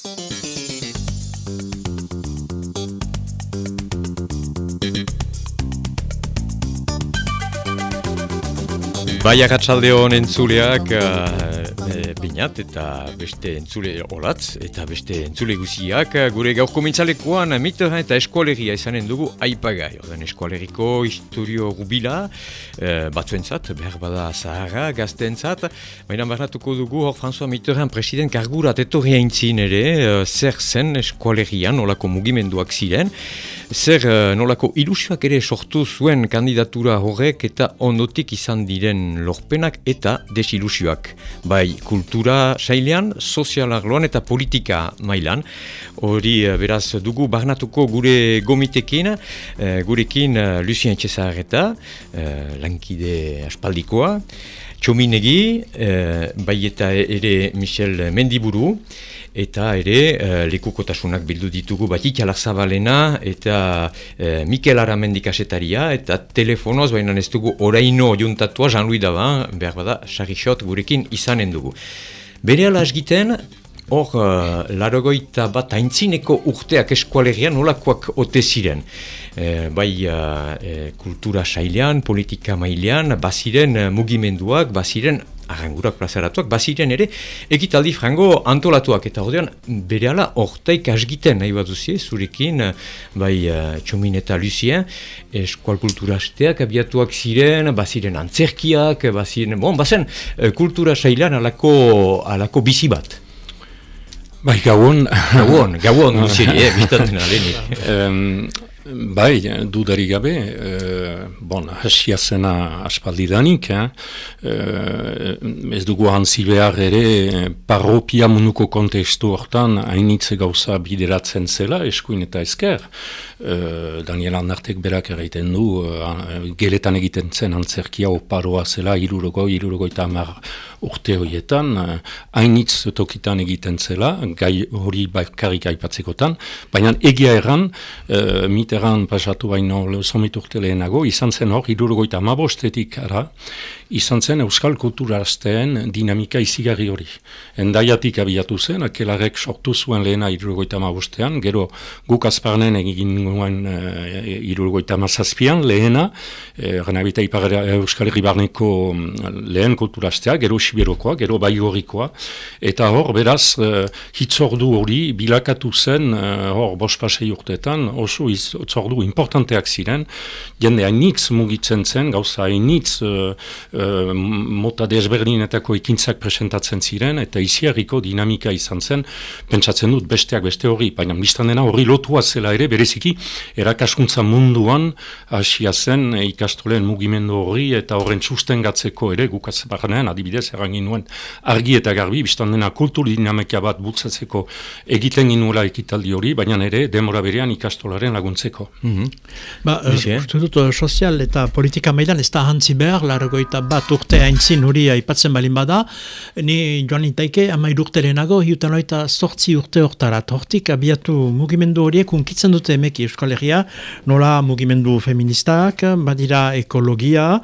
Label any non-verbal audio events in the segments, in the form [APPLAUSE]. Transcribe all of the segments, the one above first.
Bai agatsalde honen entzuleak uh, binat eta beste entzule olatz eta beste entzule guziak gure gaurko mintzalekoan mitoha eta eskualegia izanen dugu aipagai. Oden eskualeriko historio rubila uh, batzuentzat, behar bada zahara gazteentzat, baina barnatuko dugu hor François Mitterrand president kargurat etorri haintzin ere uh, zer zen eskualegian nolako mugimenduak ziren, zer uh, nolako ilusioak ere sortu zuen kandidatura horrek eta ondotik izan diren lorpenak eta desilusioak. Bai, kultura sailean, sozial arloan eta politika mailan. Hori eh, beraz dugu barnatuko gure gomitekin, uh, gurekin Lucien Txezarreta, lankide aspaldikoa, Txominegi, bai eta ere Michel Mendiburu, eta ere uh, lekukotasunak bildu ditugu batik zabalena eta uh, Mikel Aramendik asetaria eta telefonoz baina ez dugu oraino juntatua Jean-Louis Daban, behar bada, sarixot gurekin izanen dugu. Bere ala hor uh, larogoita bat haintzineko urteak eskualerian nolakoak ote ziren. bai kultura sailean, politika mailean, baziren mugimenduak, baziren arrangurak plazaratuak, baziren ere, egitaldi frango antolatuak, eta ordean, bere ala, ortaik asgiten nahi bat duzie, zurekin, bai, uh, txomin eta lucien, eskual kultura asteak abiatuak ziren, baziren antzerkiak, baziren, bon, bazen, uh, kultura sailan alako, alako bizi bat. Bai, gauon. Gauon, gauon, [LAUGHS] duzien, eh, biztatzen aleni. Bai, dudari gabe, e, bon, hasia zena aspaldidanik, eh? e, ez dugu hantzi behar ere parropia munuko kontestu hortan hainitze gauza bideratzen zela, eskuin eta esker. E, Daniel Andartek berak erraiten du, e, geletan egiten zen antzerkia oparoa zela, irurogo, irurogo eta amar urte horietan, hainitz tokitan egiten zela, gai hori bakarrik aipatzekotan, baina egia erran, e, Mitterrand pasatu baino somiturte lehenago, izan zen hor, irurgoita amabostetik ara, izan zen Euskal Kulturazteen dinamika izigarri hori. Endaiatik abiatu zen, akelarek sortu zuen lehena irurgoita amabostean, gero guk azparnen egin nuen e, irurgoita amazazpian, lehena, e, renabita Euskal Herri Barneko mm, lehen kulturaztea, gero Siberokoa, gero Baigorikoa, eta hor, beraz, e, hitzordu hori bilakatu zen, e, hor, bospasei urteetan, oso hitzordu importanteak ziren, jende hainitz mugitzen zen, gauza hainitz uh, mota desberdinetako ikintzak presentatzen ziren, eta iziarriko dinamika izan zen, pentsatzen dut besteak beste hori, baina biztan dena hori lotua zela ere, bereziki, erakaskuntza munduan hasia zen e, ikastoleen mugimendu hori, eta horren sustengatzeko ere, gukaz barnean, adibidez, erangin nuen argi eta garbi, biztan dena kultur dinamika bat bultzatzeko egiten ginuela ekitaldi hori, baina ere, demora berean ikastolaren laguntzeko. Mm -hmm. Ba, uh, dut, sozial eta politika maidan ez da hantzi behar, largoita bat urte haintzin hori aipatzen balin bada, ni joan intaike ama urte lehenago, hiutan oita sortzi urte hortara, hortik abiatu mugimendu horiek unkitzen dute emeki Euskal Herria, nola mugimendu feministak, badira ekologia,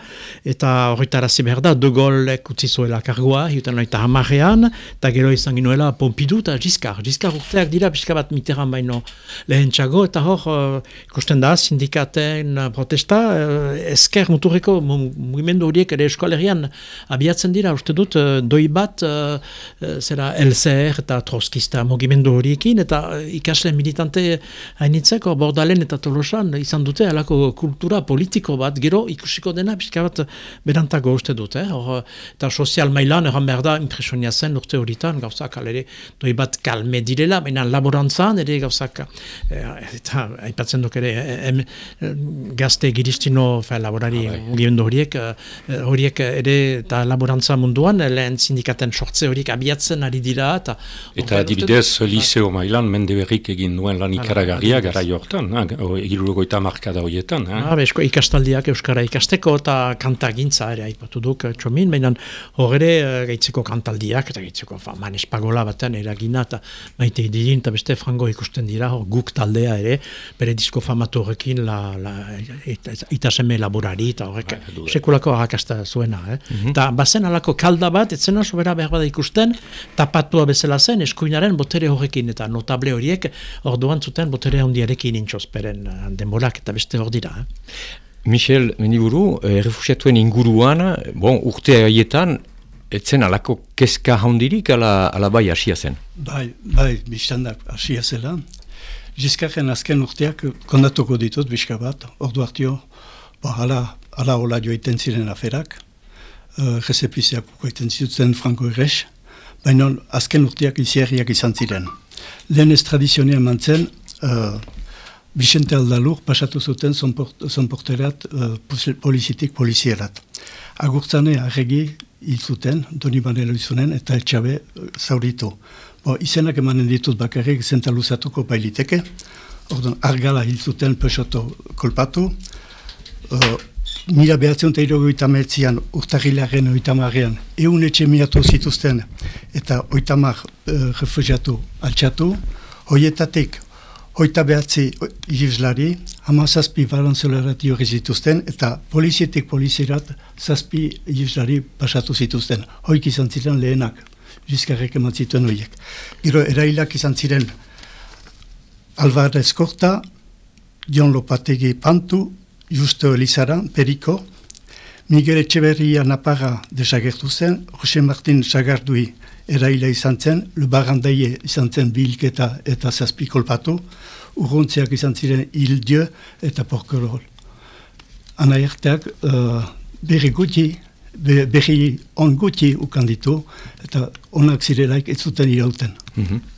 eta horretara behar da, de Gaulek utzi zuela kargoa, hiutan oita hamarrean, eta gero izan ginuela Pompidou eta Giscard. Giscard urteak dira, pixka bat miteran baino lehen txago, eta hor, uh, ikusten da, sindikaten protesta, uh, esker muturreko mugimendu horiek ere eskoalerian abiatzen dira, uste dut, uh, doi bat, uh, zera, LCR eta Troskista mugimendu horiekin, eta ikasle militante hainitzeko, bordalen eta tolosan, izan dute, alako kultura politiko bat, gero ikusiko dena, pixka bat, berantago uste dut, eh? Or, eta sozial mailan, eran behar da, impresionia zen, urte horietan, gauzak, alere, doi bat kalme direla, baina laborantzan, ere gauzak, eta aipatzen duk ere, em, gazte giristino, fa, laborari, ah, mugimendu horiek, horiek ere eta laborantza munduan, lehen sindikaten sortze horiek abiatzen ari dira. Eta, eta adibidez, liceo mailan, mende berrik egin duen lan ikaragarria gara jortan, irurogoita markada horietan. Eh? Ah, esko ikastaldiak Euskara ikasteko eta kanta gintza ere aipatu duk txomin, baina horre eh, gaitzeko kantaldiak eta gaitzeko fa, man espagola batean eragina eta maite idilin eta beste frango ikusten dira, guk taldea ere, bere asko famatu horrekin la, la, itaseme laborari eta horrek bai, sekulako harrakasta zuena. Eh? Mm -hmm. bazen alako kalda bat, etzena sobera behar bada ikusten, tapatua bezala zen eskuinaren botere horrekin eta notable horiek orduan zuten botere handiarekin intxosperen eh, denborak eta beste hor dira. Eh? Michel Mendiburu, eh, refusiatuen inguruan, bon, urte haietan, etzen alako keska handirik ala, ala bai asia zen? Bai, bai, biztandak asia zela. Jizkarren azken urteak kondatuko ditut, bizka bat, ordu hartio, ba, ala, ala hola joiten ziren aferak, uh, rezepiziak joiten ziren franko errez, baina azken urteak iziarriak izan ziren. Lehen ez tradizionea mantzen, uh, Vicente Aldalur pasatu zuten zonporterat uh, polizitik polizierat. Agurtzane arregi hil zuten, Doni Manelo izunen, eta etxabe uh, zauritu. Bo, izenak emanen ditut bakarrik zenta luzatuko bailiteke. Orduan, argala hil zuten pesoto kolpatu. Uh, mila behatzen eta irogu metzian, urtahilaren oitamarrean, eun etxe miatu zituzten, eta oitamar uh, refugiatu altxatu. Hoietatik, hoita behatzi jibzlari, hama zazpi balantzolerati hori zituzten, eta polizietik polizirat zazpi jibzlari pasatu zituzten. Hoik izan ziren lehenak bizkarrek eman zituen horiek. Gero, erailak izan ziren Alvarez Korta, Jon Lopategi Pantu, Justo Elizara, Periko, Miguel Echeverria Naparra desagertu zen, Jose Martin Sagardui eraila izan zen, Lubarandaie izan zen bilketa eta zazpi kolpatu, urruntziak izan ziren Hildio eta Porkorol. Anaierteak uh, berri guti berri on guti ukanditu, eta onak zirelaik ez zuten irauten. Mm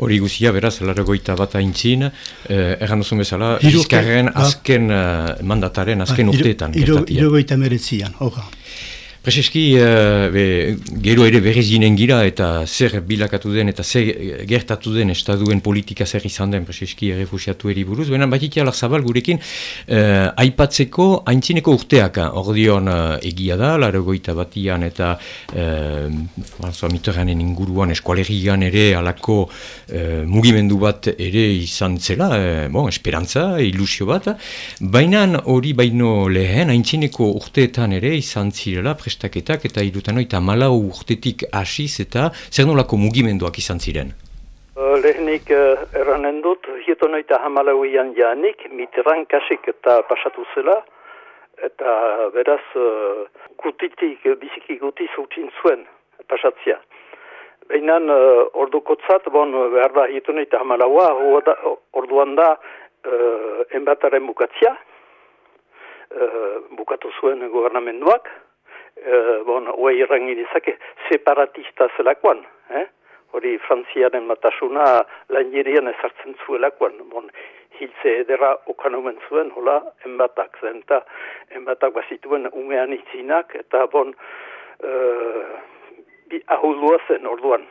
Hori guzia, beraz, laragoita bat aintzin, eh, erran duzun bezala, izkarren azken uh, mandataren, azken ba, urteetan. Irogoita meretzian, horra. Prezeski, uh, gero ere berriz ginen gira eta zer bilakatu den eta zer gertatu den estaduen politika zer izan den Prezeski errefusiatu eri buruz. Baina bat ikialak zabal gurekin uh, aipatzeko haintzineko urteak ordion uh, egia da, laro goita batian eta uh, François Mitterranden inguruan eskualerian ere alako uh, mugimendu bat ere izan zela, uh, bon, esperantza, ilusio bat. Baina hori baino lehen haintzineko urteetan ere izan zirela prestaketak eta irutan oita malau urtetik hasiz eta zer nolako mugimenduak izan ziren? Lehenik uh, erranen dut, hieton oita hamalauian janik, mitran kasik eta pasatu zela, eta beraz uh, gutitik, biziki guti zautin zuen pasatzia. Behinan uh, ordukotzat, bon, behar da hieton oita hamalaua, orduan da uh, enbataren bukatzia, uh, bukatu zuen gobernamenduak, uh, bon, oa irrangin izake, separatista zelakoan, eh? hori frantziaren matasuna lan jirian ezartzen zuelakoan, bon, hiltze edera okanumen zuen, hola, enbatak zen, eta enbatak bazituen umean itzinak, eta bon, uh, bi ahuldua zen orduan.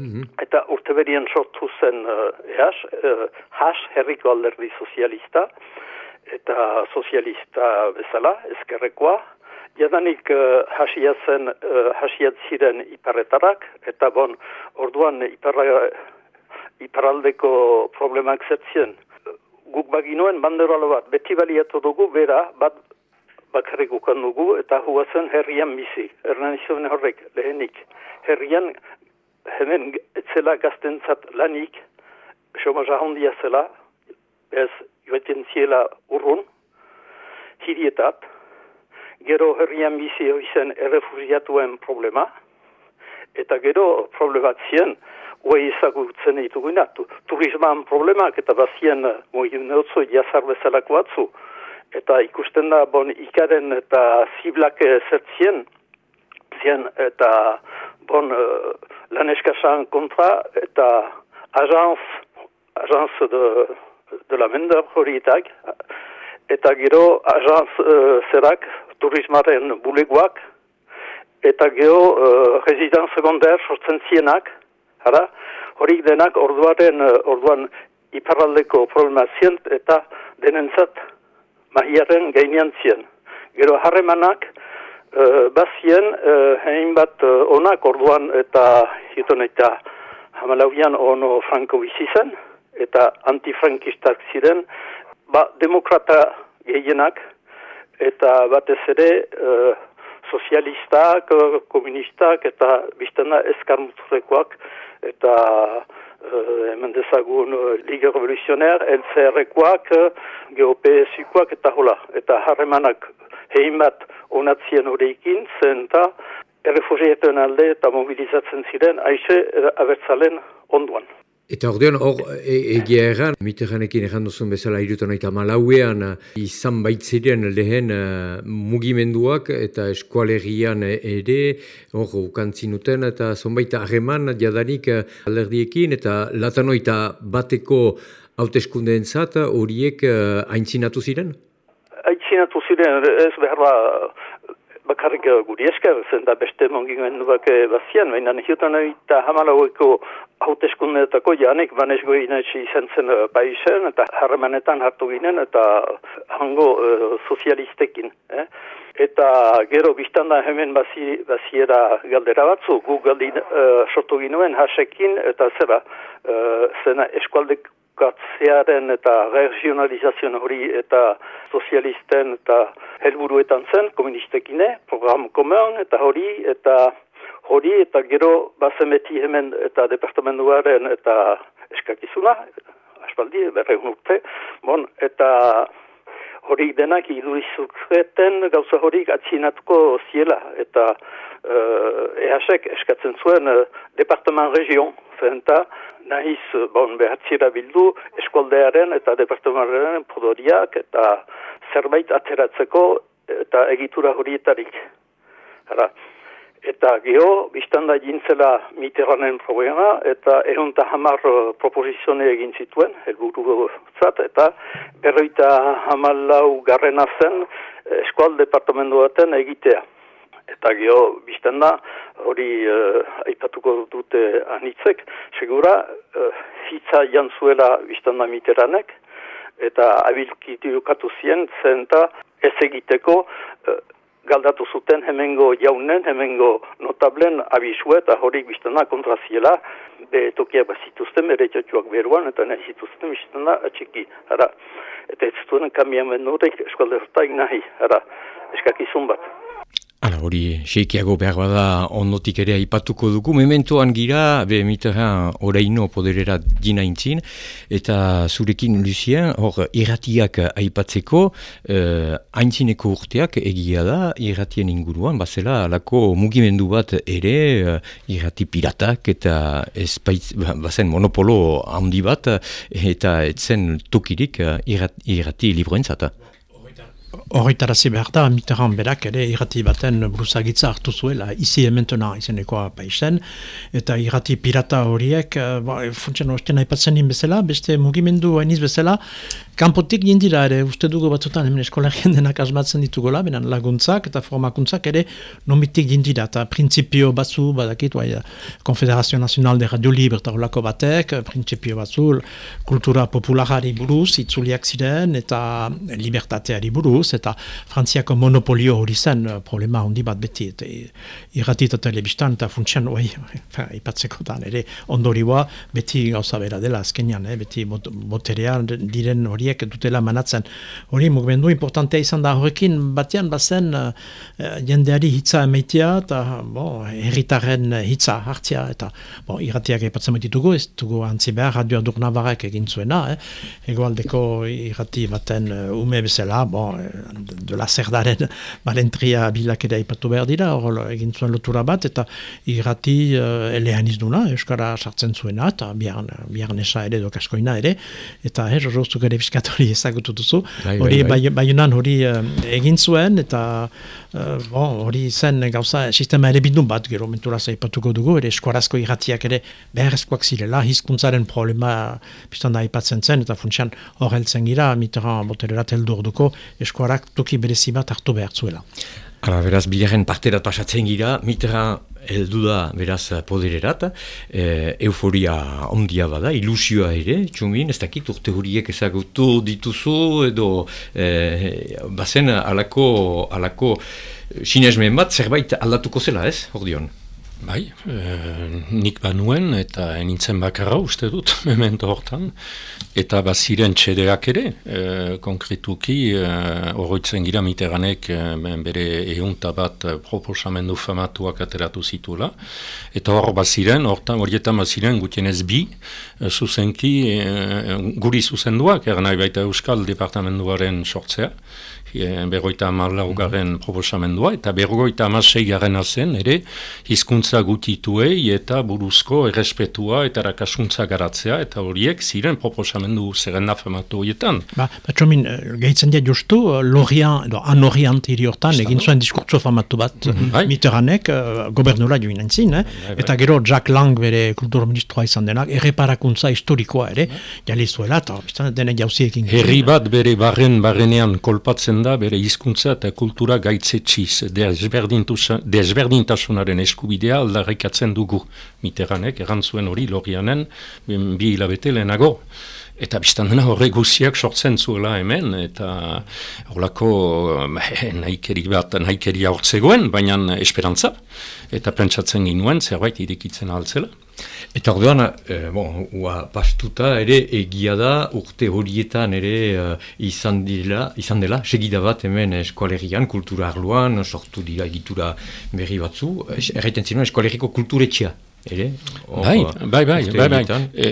Mm Eta urte berien sortu zen uh, ehas, uh, has herriko alderdi sozialista, eta sozialista bezala, ezkerrekoa, Jadanik uh, hasia zen, uh, hasiat ziren iparretarak, eta bon, orduan iparra, iparaldeko problemak zertzien. Guk baginoen banderolo bat, beti baliatu dugu, bera, bat bakarrik ukan dugu, eta huazen herrian bizi. Ernan izan horrek, lehenik. Herrian, hemen etzela gaztentzat lanik, somaza hondia zela, ez joetzen ziela urrun, hirietat, gero herrian bizi hoizen errefugiatuen problema, eta gero problematien, Oei ezagutzen dituguna, tu, turisman problemak eta bazien neutzu jazar bezalako batzu. Eta ikusten da, bon, ikaren eta ziblak zertzien, zien eta, bon, uh, lan eskasan kontra, eta ajanz, ajanz de, de la mender horietak, eta gero ajanz uh, zerak, turismaren bulegoak, eta geho uh, rezidan sekundar sortzen zienak, hara, horik denak orduaren, uh, orduan iparraldeko problema zien, eta denentzat mahiaren gainean zien. Gero harremanak, uh, bazien, uh, hein bat uh, onak orduan eta hiton eta hamalauian ono franko bizi zen, eta antifrankistak ziren, ba, demokrata gehienak, eta batez ere uh, sozialistak, komunistak, eta biztena eskarmutzurekoak, eta uh, hemen dezagun uh, Liga Revoluzioner, LCR-ekoak, GOPS-ikoak, eta hola, eta harremanak hein bat onatzien horreikin, zen eta errefugieten alde eta mobilizatzen ziren, aixe abertzalen onduan. Eta ordean, hor, e, egia erran, miteranekin erran duzun bezala irutan oita malauean, izan baitziren lehen uh, mugimenduak eta eskualerian ere, hor, ukantzinuten eta zonbait harreman jadanik uh, alderdiekin eta latanoita bateko hauteskundeen zat horiek uh, aintzinatu ziren? Aintzinatu ziren, ez behar ba, bakarrik guri esker, zen da beste mongimenduak bazian, baina nihiotan eta hamalaueko hauteskundetako janik banesgo inatxi izan zen uh, paisen eta harremanetan hartu ginen eta hango uh, sozialistekin. Eh? Eta gero biztanda hemen bazi, baziera galdera batzu, gu galdin uh, sortu ginoen hasekin eta zera uh, zena eskualdekatzearen eta regionalizazioan hori eta sozialisten eta helburuetan zen komunistekine, program komen eta hori eta hori eta gero bazemeti hemen eta departamentuaren eta eskakizuna, aspaldi, berregun urte, bon, eta hori denak idurizuketen gauza horik atzinatuko ziela, eta uh, ehasek eskatzen zuen uh, departament region, zenta nahiz, bon, behatzira bildu, eskoldearen eta departamentaren podoriak, eta zerbait ateratzeko eta egitura horietarik. Hara, Eta geho, biztan da jintzela miteranen problema, eta erunta hamar uh, proposizione egin zituen, helburu zat, eta berroita hamalau garrena zen eh, eskual departamentu baten egitea. Eta geho, biztan da, hori uh, aipatuko dute anitzek, segura, uh, hitza jantzuela biztan da miteranek, eta abilkitu jokatu zien, zenta ez egiteko, galdatu zuten hemengo jaunen, hemengo notablen abisue eta horik biztana kontraziela, be tokiak bazituzten, bere txatxuak beruan, eta nahi zituzten biztana atxiki, ara. Eta ez zuen kamian benurek eskualde nahi, ara, eskakizun bat. Hala, hori, seikiago behar bada ondotik ere aipatuko dugu. Mementoan gira, be mitera oraino poderera dina intzin, eta zurekin Lucien, hor, irratiak aipatzeko, eh, aintzineko urteak egia da, irratien inguruan, bazela, alako mugimendu bat ere, eh, irrati piratak, eta ez baitz, ba, bazen monopolo handi bat, eta etzen tokirik eh, irrati, irrati libroentzata. Horritarazi behar da, Mitterrand berak ere irrati baten bruzagitza hartu zuela, izi ementena izenekoa paisen, eta irrati pirata horiek, eh, ba, funtsian ostena ipatzen bezala, beste mugimendu hainiz bezala, kanpotik jindira ere, uste dugu batzutan, hemen eskolarien denak asmatzen ditugola, benen laguntzak eta formakuntzak ere, nomitik jindira, eta prinsipio batzu, badakit, bai, Konfederazio Nazional de Radio Libre eta holako batek, prinsipio batzu, kultura popularari buruz, itzuliak ziren, eta libertateari buruz, eta frantziako monopolio hori zen problema handi bat beti eta irrati eta telebistan eta funtsian oi, ipatzeko da ere ondorioa beti gauza bera dela azkenean eh, beti boterea diren horiek dutela manatzen. Hori mugimendu importantea izan da horrekin batean bazen uh, jendeari hitza emeitea eta bo, herritaren hitza hartzia eta bo, irratiak ipatzen ditugu ez dugu antzi behar radio aduk navarek egin zuena eh, egoaldeko irrati baten uh, ume bezala bo, de la zerdaren [LAUGHS] balentria bilakera ipatu behar dira, hor egin zuen lotura bat, eta irrati uh, elean izduna, Euskara sartzen zuena, eta biar nesa ere dokaskoina ere, eta eh, roztuk ere fiskatori [LAUGHS] ezagutu duzu, bai, hori bai, bai. hori uh, egin zuen, eta uh, bon, hori zen gauza, sistema ere bindun bat, gero mentura zaipatuko dugu, ere eskuarazko irratiak ere beharrezkoak zirela, hizkuntzaren problema pistan da ipatzen zen, eta funtsian hor heltzen gira, miteran botererat heldur duko, eskuarak toki berezi bat hartu behar zuela. Hala, beraz, bilaren parterat pasatzen gira, mitra heldu da, beraz, podererat, e, euforia ondia bada, ilusioa ere, txumin, ez dakit urte horiek ezagutu dituzu, edo, e, bazen, alako, alako, sinesmen bat, zerbait aldatuko zela, ez, ordion? Bai, e, nik banuen eta nintzen bakarra uste dut, [LAUGHS] memento hortan. Eta baziren txedeak ere, e, konkretuki, e, oroitzen gira miteranek e, bere eunta bat proposamendu famatuak ateratu zitula. Eta hor baziren, hortan horietan baziren gutien ez bi, e, zuzenki, e, guri zuzenduak, nahi baita Euskal Departamenduaren sortzea e, berroita amalaugarren proposamendua, eta berroita amasei garen zen, ere, hizkuntza gutituei eta buruzko errespetua eta rakasuntza garatzea, eta horiek ziren proposamendu zerrenda famatu horietan. Ba, ba txomin, eh, gehitzen dia justu, eh, Lorian, edo Anoriant hortan, egin zuen diskurtso famatu bat, mm -hmm. Bai. Mitterrandek, uh, joan entzin, eh? Bai, bai. eta gero Jack Lang bere kulturministroa izan denak, erreparakuntza historikoa ere, bai. jali zuela, eta biztan dene jauziekin. Herri bat bere barren barrenean kolpatzen da bere hizkuntza eta kultura gaitzetxiz desberdintasunaren eskubidea aldarrikatzen dugu. Miteranek, erantzuen hori lorianen bi hilabete lehenago. Eta biztan dena horre guziak sortzen zuela hemen, eta horlako eh, nahikeri bat, nahikeria hortzegoen, baina esperantza. Eta pentsatzen ginuen, zerbait irekitzen altzela. Eta orduan, e, bon, ua, pastuta ere egia da urte horietan ere uh, izan, dela, izan dela, segida bat hemen eskualerian, kultura arloan, sortu dira egitura berri batzu, erraiten zinuen eskualeriko kulturetxea. Ere? Bai, bai, bai, bai, bai. E,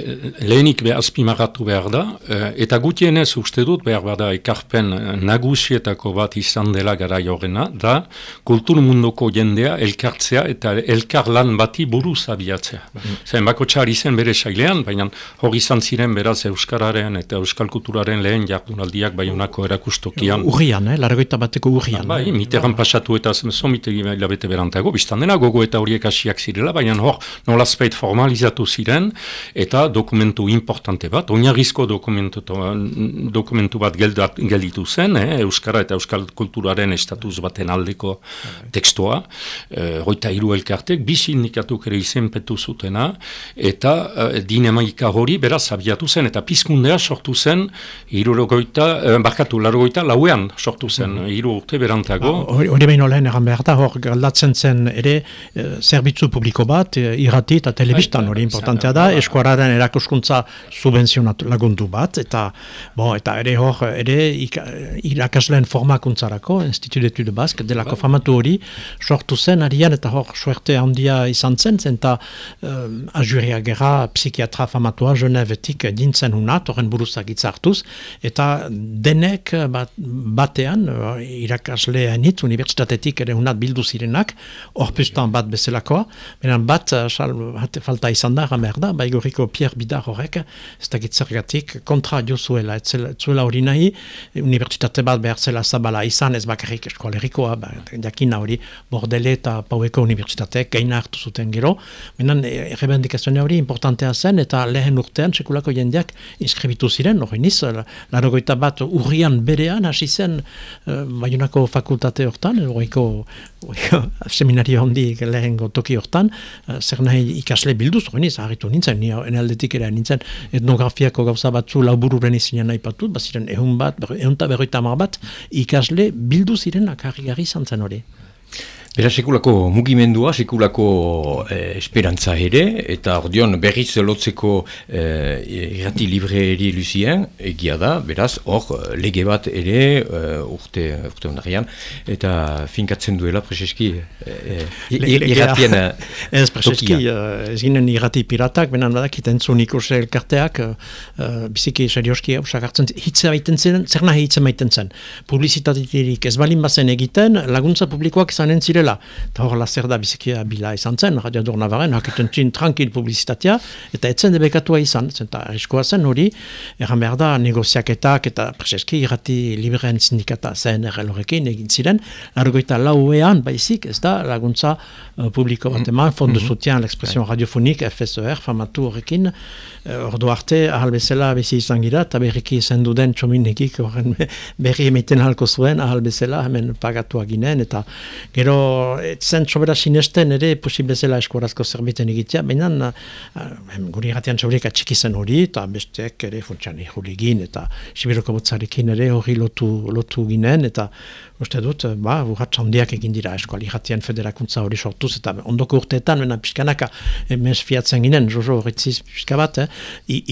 lehenik be azpimarratu behar da, e, eta gutienez uste dut behar da ekarpen nagusietako bat izan dela gara jorena, da kultur munduko jendea elkartzea eta elkar lan bati buruz abiatzea. Mm. Zer, bako txar izen bere sailean, baina hori izan ziren beraz Euskararen eta Euskal Kulturaren lehen jardunaldiak baiunako erakustokian. Urrian, eh? largoita bateko urrian. Bai, eh? miteran pasatu eta zomitegi labete berantago, biztan dena gogo eta horiek hasiak zirela, baina hor, nolazpeit formalizatu ziren, eta dokumentu importante bat, oinarrizko dokumentu, dokumentu bat geldat, gelditu zen, eh, Euskara eta Euskal Kulturaren estatuz baten aldeko tekstua, eh, roita hiru elkartek, bi sindikatuk ere izenpetu zutena, eta eh, dinamaika hori beraz abiatu zen, eta pizkundea sortu zen, irurogoita, eh, barkatu, larogoita, lauean sortu zen, mm. hiru urte berantago. Hori ba, behin olen egan behar da, hor galdatzen zen ere, eh, zerbitzu publiko bat, eh, irrati eta telebistan hori importantea da, eskuararen erakuskuntza subvenzionatu lagundu bat, eta bo, eta ere hor, ere irakasleen formakuntzarako, Institut d'Etude Bask, delako bai. famatu hori, sortu zen, arian, eta hor, suerte handia izan zen, zen, eta um, ajuria gera, psikiatra famatua, Genevetik dintzen hunat, horren buruzak itzartuz, eta denek bat, batean, irakasle hainit, unibertsitatetik ere hunat bildu zirenak, hor bat bezalakoa, benen bat, hat, falta izan da, ramer da, baigoriko Pierre Bidar horrek, ez da gitzergatik, kontra jo zuela, ez zuela hori nahi, unibertsitate bat behar zela zabala izan, ez bakarrik eskoalerikoa, ba, jakina hori, bordele eta paueko unibertsitateek gaina hartu zuten gero, menan errebendikazioa hori importantea zen, eta lehen urtean, sekulako jendeak inskribitu ziren, hori niz, larogoita bat urrian berean, hasi zen, uh, fakultate hortan, horiko seminario handi lehen toki hortan, uh, zer nahi ikasle bilduz, hori niz, harritu nintzen, ni enaldetik ere nintzen, etnografiako gauza batzu laubururen izinen nahi patut, baziren ehun bat, ehun eta berroita bat, ikasle bildu ziren akarri gari zantzen hori. Bera sekulako mugimendua, sekulako eh, esperantza ere, eta ordion berriz lotzeko eh, irrati libre eri luzien, egia da, beraz, hor lege bat ere eh, urte, urte ondarian, eta finkatzen duela preseski eh, irratien eh, [LAUGHS] Ez preseski, uh, ez ginen irrati piratak, benan badak itentzun ikurse elkarteak, uh, biziki serioski hausak hartzen, hitze baiten zen, zer nahi hitze baiten zen. Publizitatetik ez balin bazen egiten, laguntza publikoak izanen ziren direla. Eta hor lazer da bizikia bila izan zen, radiador navaren, haketen txin tranquil publizitatea, eta etzen debekatua izan, zenta arriskoa zen hori, erran behar da negoziaketak eta preseski irrati liberen sindikata zen errelorekin egin ziren, largoita lauean baizik, ez da laguntza uh, publiko bat eman, fond de soutien l'expression radiofonik, FSR, famatu horrekin, uh, ordu arte, ahal bezala bizi izan gira, eta berriki zen duden txominekik, horren [LAUGHS] berri emiten halko zuen, ahal bezala, hemen pagatu aginen, eta gero zen sobera sinesten ere posible zela eskuarazko zerbiten egitea, baina guri irratian sobrik atxiki zen hori, eta besteak ere funtsan egin, eta Sibiroko botzarekin ere hori lotu, lotu ginen, eta uste dut, ba, urratz handiak egin dira eskuali irratian federakuntza hori sortuz, eta ondoko urteetan, bena pixkanaka, emez fiatzen ginen, jojo horretziz pixka bat, eh?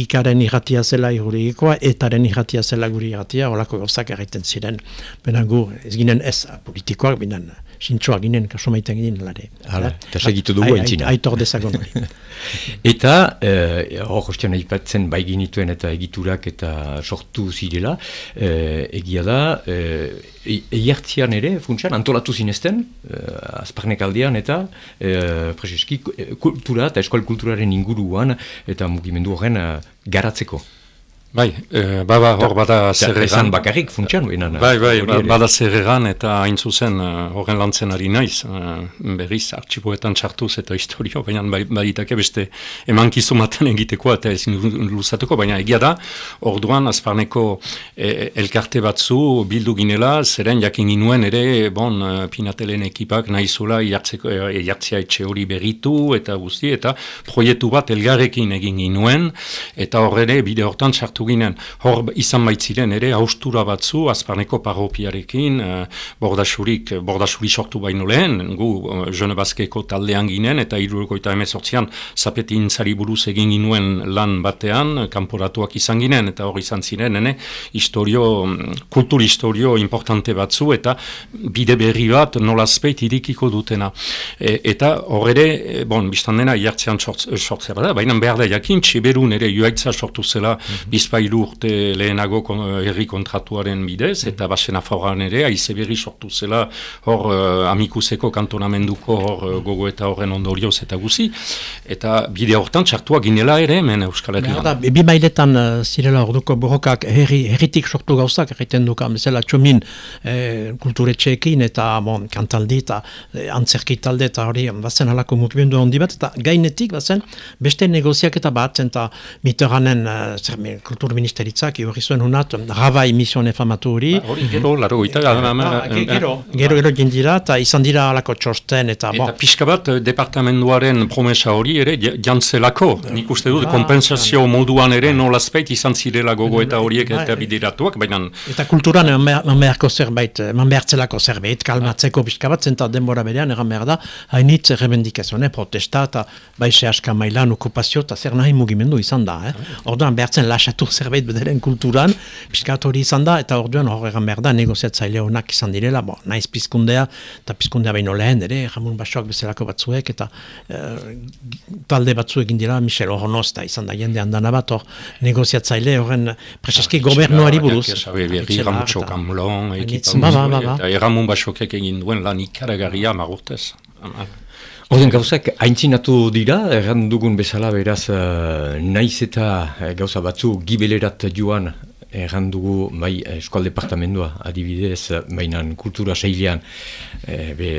ikaren irratia zela irurigikoa, etaren irratia zela guri irratia, horako gauzak egiten ziren, bena gu, ez ginen ez politikoak, binen, sintxoa ginen, kaso maiten ginen lare. Hala, eta segitu dugu entzina. Aitor dezagon hori. [LAUGHS] eta, eh, hor, hostian aipatzen bai ginituen eta egiturak eta sortu zirela, eh, egia da, eh, eiartzian ere, funtsian, antolatu zinezten, eh, azparnek aldean eta prezeski, eh, kultura eta eskual kulturaren inguruan eta mugimendu horren garatzeko. Bai, e, baba hor bada zerregan. bakarrik funtsian, Bai, bai, ba, bada zerregan eta hain zuzen uh, horren lantzen ari naiz. Uh, berriz, artxipoetan txartuz eta historio, baina bai, baitake beste emankizu maten egiteko eta ezin luzatuko, baina egia da, orduan azparneko e, elkarte batzu bildu ginela, zeren jakin ginuen ere, bon, pinatelen ekipak nahizula jartzea etxe hori berritu eta guzti, eta proiektu bat elgarrekin egin ginuen, eta horre bide hortan txartu ginen, hor izan baitziren ere haustura batzu, azparneko parropiarekin, uh, bordasurik, bordasuri sortu baino lehen, gu uh, jone bazkeko taldean ginen, eta irurko eta emezortzian zapetin zari buruz egin ginuen lan batean, kanporatuak izan ginen, eta hor izan ziren, ene, historio, mm, kultur historio importante batzu, eta bide berri bat nolazpeit irikiko dutena. E, eta hor ere, bon, biztan dena, jartzean sortzea bada, baina behar da jakin, txiberun ere joaitza sortu zela, mm bizpailu urte lehenago herri kontratuaren bidez, eta basen aforan ere, aize berri sortu zela hor uh, amikuseko kantonamenduko hor uh, gogo eta horren ondorioz eta guzi, eta bide hortan txartua ginela ere hemen Euskal Herrian. Bi mailetan uh, zirela orduko borrokak herri, herritik sortu gauzak egiten duka, bezala txomin eh, kulturetxeekin eta bon, kantaldi eta eh, antzerki talde eta hori bazen halako mutubendu handi bat, eta gainetik bazen beste negoziak eta bat, eta miteranen uh, kultur ministeritzak hori zuen hunat rabai misione famatu hori. Ba, hori gero, laro goita. Ba, gero, gero, gero dira eta izan dira alako txosten eta... Eta pixka bat, eh, departamenduaren promesa hori ere jantzelako. Nik uste dut, ba, kompensazio moduan ere nolazpeit izan zirela gogo eta horiek eta bideratuak, baina... Eta kulturan eman beharko zerbait, eman behartzelako zerbait, kalmatzeko pixka bat, zenta denbora berean, egan behar da, hainitz rebendikazione, protesta eta baixe aska mailan, okupazio eta zer nahi mugimendu izan da. Eh? Orduan behartzen lasatu zerbait bedaren kulturan, piskat hori izan da, eta orduan horregan behar da, negoziatzaile honak izan direla, bo, naiz pizkundea, eta pizkundea baino lehen, ere, jamun basoak bezalako batzuek, eta eh, talde batzuek indira, Michel Hornoz, eta izan da jende handan bat, hor, negoziatzaile horren preseski gobernuari buruz. Ramutxo Kamlon, eta erramun basokek egin duen lan ikaragarria marurtez. Oden gauzak haintzinatu dira, erran dugun bezala beraz uh, naiz eta uh, gauza batzu gibelerat joan erran dugu bai eskual departamendua adibidez, baina kultura seilean e, be,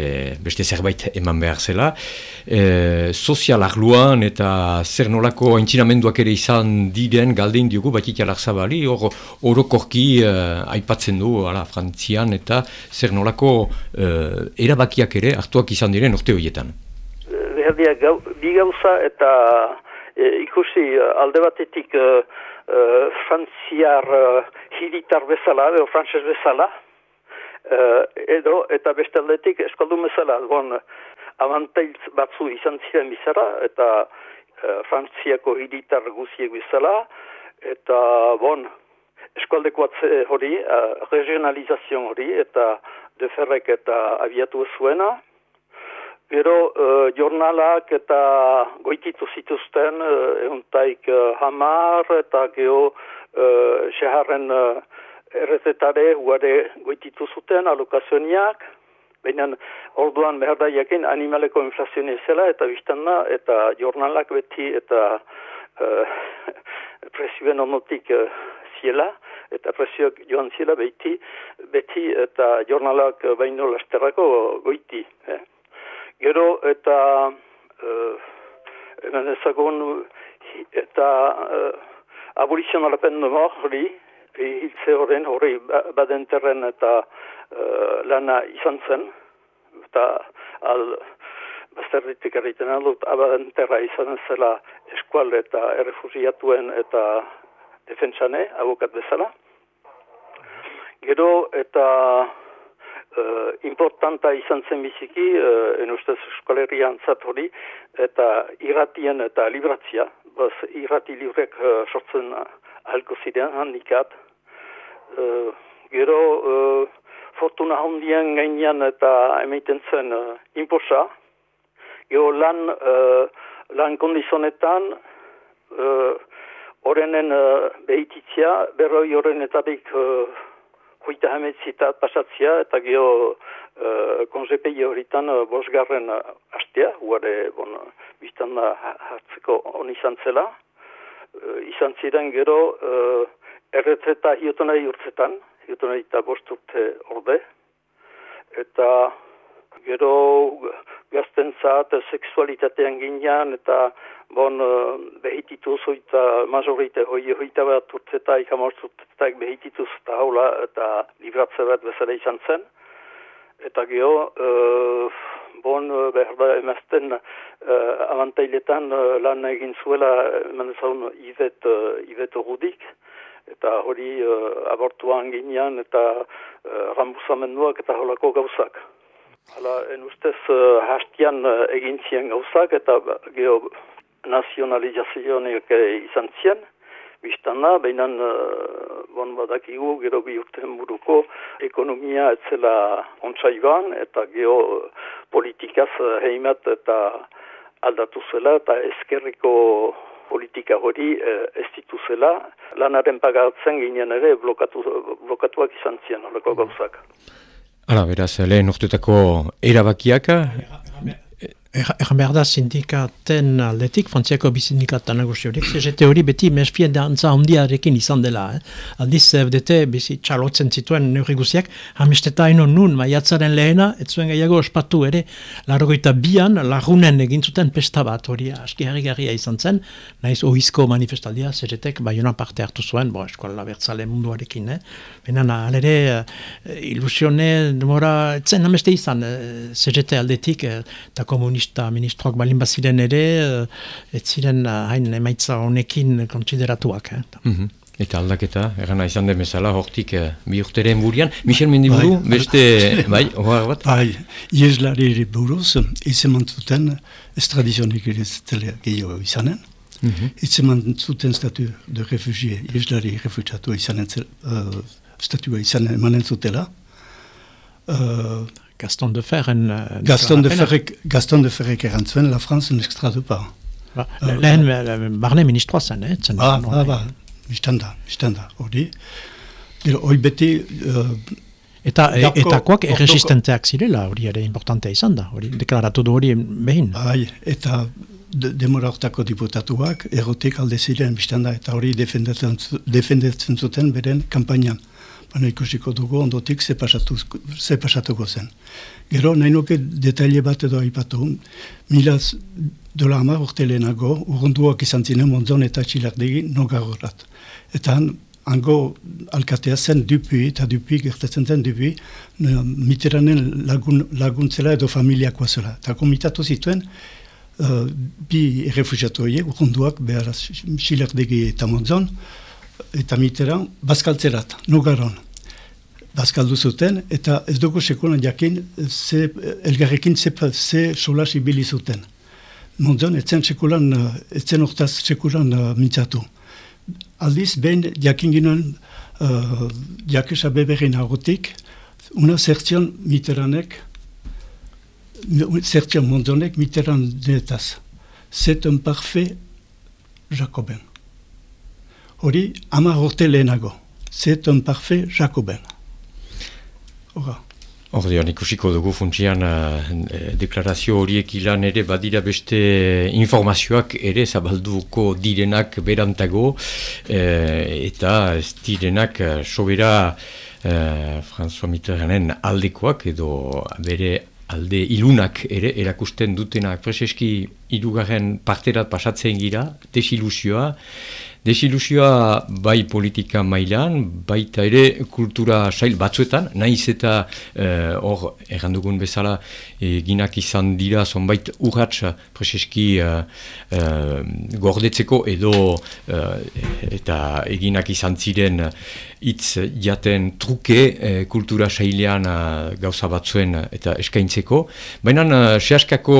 beste zerbait eman behar zela. E, sozial arluan eta zer nolako haintzinamenduak ere izan diren galdein diogu batik alak zabali, hor orokorki aipatzen du ala, frantzian eta zer nolako erabakiak ere hartuak izan diren orte horietan herdia gau, bi gauza eta e, ikusi e, alde batetik e, e, frantziar e, hiritar bezala, edo frantzes bezala, e, edo eta beste aldetik eskaldun bezala, bon, abantailtz batzu izan ziren bizara, eta e, frantziako hiritar guziek bezala, eta bon, eskualdeko hori, regionalizazio hori, eta deferrek eta abiatu zuena, Gero, uh, jornalak eta goititu zituzten, uh, euntaik uh, hamar eta geho uh, seharren uh, errezetare huare goititu zuten alokazioniak. Baina orduan behar da jakin animaleko inflazioa zela eta biztana eta jornalak beti eta uh, presioen onotik uh, ziela eta presioak joan ziela beti, beti eta jornalak baino lasterrako goiti. Eh? Gero eta uh, hemen ezagun eta uh, abolizion alapen hori hiltze horren hori badenterren eta uh, lana izan zen eta al, bazterritik erriten aldut, abenterra izan zela eskual eta errefusiatuen eta defentsane, abokat bezala. Gero eta uh, importanta izan zen biziki, uh, en ustez eskualerian hori, eta irratien eta libratzia, baz irrati librek uh, sortzen ahalko ziren handikat. Uh, gero uh, fortuna handien gainean eta emaiten zen uh, imposa, Gero lan, uh, lan kondizonetan, uh, horrenen uh, behititzia, berroi horrenetarik uh, huita hametzita pasatzia, eta gero uh, konzepei horretan uh, bosgarren uh, astea, huare, bon, biztan da hartzeko hon izan zela. Uh, izan ziren gero, uh, erretzeta hiotonai urtzetan, hiotonai eta bosturte orde, eta gero gaztentzat, seksualitatean ginean, eta bon, uh, behititu zoita, majorite, hoi hoita bat urteta, ikamort urteta behititu eta haula, eta libratze bat bezala izan zen. Eta geho, uh, bon, behar da emazten uh, amantailetan lan egin zuela, eman ezaun, ibet, uh, ibet rudik, eta hori uh, abortuan ginean, eta uh, rambuzamenduak eta holako gauzak. Hala, en ustez, uh, hastian uh, egin gauzak eta ba, geho nazionalizazionek izan zien. Bistana, behinan, uh, bon badakigu, gero bi urten buruko, ekonomia etzela ontsaiban eta geho politikaz uh, heimat eta aldatu zela eta ezkerriko politika hori ez dituzela. Lanaren pagatzen ginen ere blokatu, blokatuak izan zien, horreko gauzak. Hala, beraz, lehen urtetako erabakiak, Egan behar da sindikaten aldetik, Frantziako bizindikatan nagusiorik, CGT hori beti mespien dantza ondiarekin izan dela. Eh? Aldiz FDT bizi txalotzen zituen neurri guziak, ino nun maiatzaren lehena, ez zuen gehiago ospatu ere, largoita bian, lagunen egin zuten pesta bat hori aski harri izan zen, naiz oizko manifestaldia, CGT baionan parte hartu zuen, bo, eskola bertzale munduarekin, eh? Benan, alere, uh, ilusione, demora, etzen hameste izan, uh, eh, CGT aldetik, eta uh, komunista ministroak balin baziren ere, eh, ez ziren eh, hain emaitza honekin kontsideratuak. Eh? Mm Eta aldaketa, erana izan den bezala, hortik uh, bi urteren burian. Michel Mendiburu, bai, beste, [LAUGHS] bai, hogar bat? Bai, ieslari ere buruz, izeman zuten, ez tradizionik ere zetele gehiago izanen. Mm -hmm. Izeman zuten statu de refugie, ieslari refugiatu izanen, uh, statua izanen emanen zutela. Uh, Gaston de Ferren... Uh, Gaston, de Ferrek, Gaston de Ferrek erantzuen, la France n'extrade pas. Ba, uh, lehen, uh, barne ministroa zen, eh? Zen, ah, ah, ba, biztanda, biztanda, hori. Gero, hoi beti... Uh, eta e, etakoak erresistenteak zirela, hori ere importantea izan da, hori deklaratu du hori behin. Bai, eta de, demora hortako diputatuak errotik alde ziren biztanda, eta hori defendetzen, defendetzen zuten beren kampainan baina ikusiko dugu ondotik ze, ze pasatuko zen. Gero, nahi nuke detaile bat edo aipatu, milaz dola ama urte lehenago, urrunduak izan zinen monzon eta txilardegi nogagorat. Eta han, hango alkatea zen dupi, eta dupi gertatzen zen dupi, miteranen lagun, laguntzela edo familiakoa zela. Eta komitatu zituen, uh, bi refugiatu horiek, urrunduak, behar txilardegi eta monzon, eta mitera, bazkaltzerat, nugaron. Bazkaldu zuten, eta ez dugu sekulan jakin, ze, elgarrekin ze, ze solas ibili zuten. Mondzon, etzen sekulan, etzen ortaz sekulan uh, mintzatu. Aldiz, behin jakin ginen, uh, jakesa beberin agotik, una zertzion miteranek, zertzion mondzonek miteran denetaz. C'est un parfait jacobin hori ama urte lehenago. Zeton parfe Jacoben. Hora. Ordean ikusiko dugu funtsian uh, deklarazio horiek ilan ere badira beste informazioak ere zabalduko direnak berantago eh, eta ez direnak sobera uh, François Mitterranden aldekoak edo bere alde ilunak ere erakusten dutenak preseski irugarren parterat pasatzen gira, desilusioa, Desilusioa bai politika mailan, baita ere kultura sail batzuetan, naiz eta eh, hor uh, errandugun bezala eginak izan dira zonbait urratx preseski uh, gordetzeko edo eta eginak izan ziren hitz jaten truke eh, kultura sailean gauza batzuen eta eskaintzeko. Baina uh, sehaskako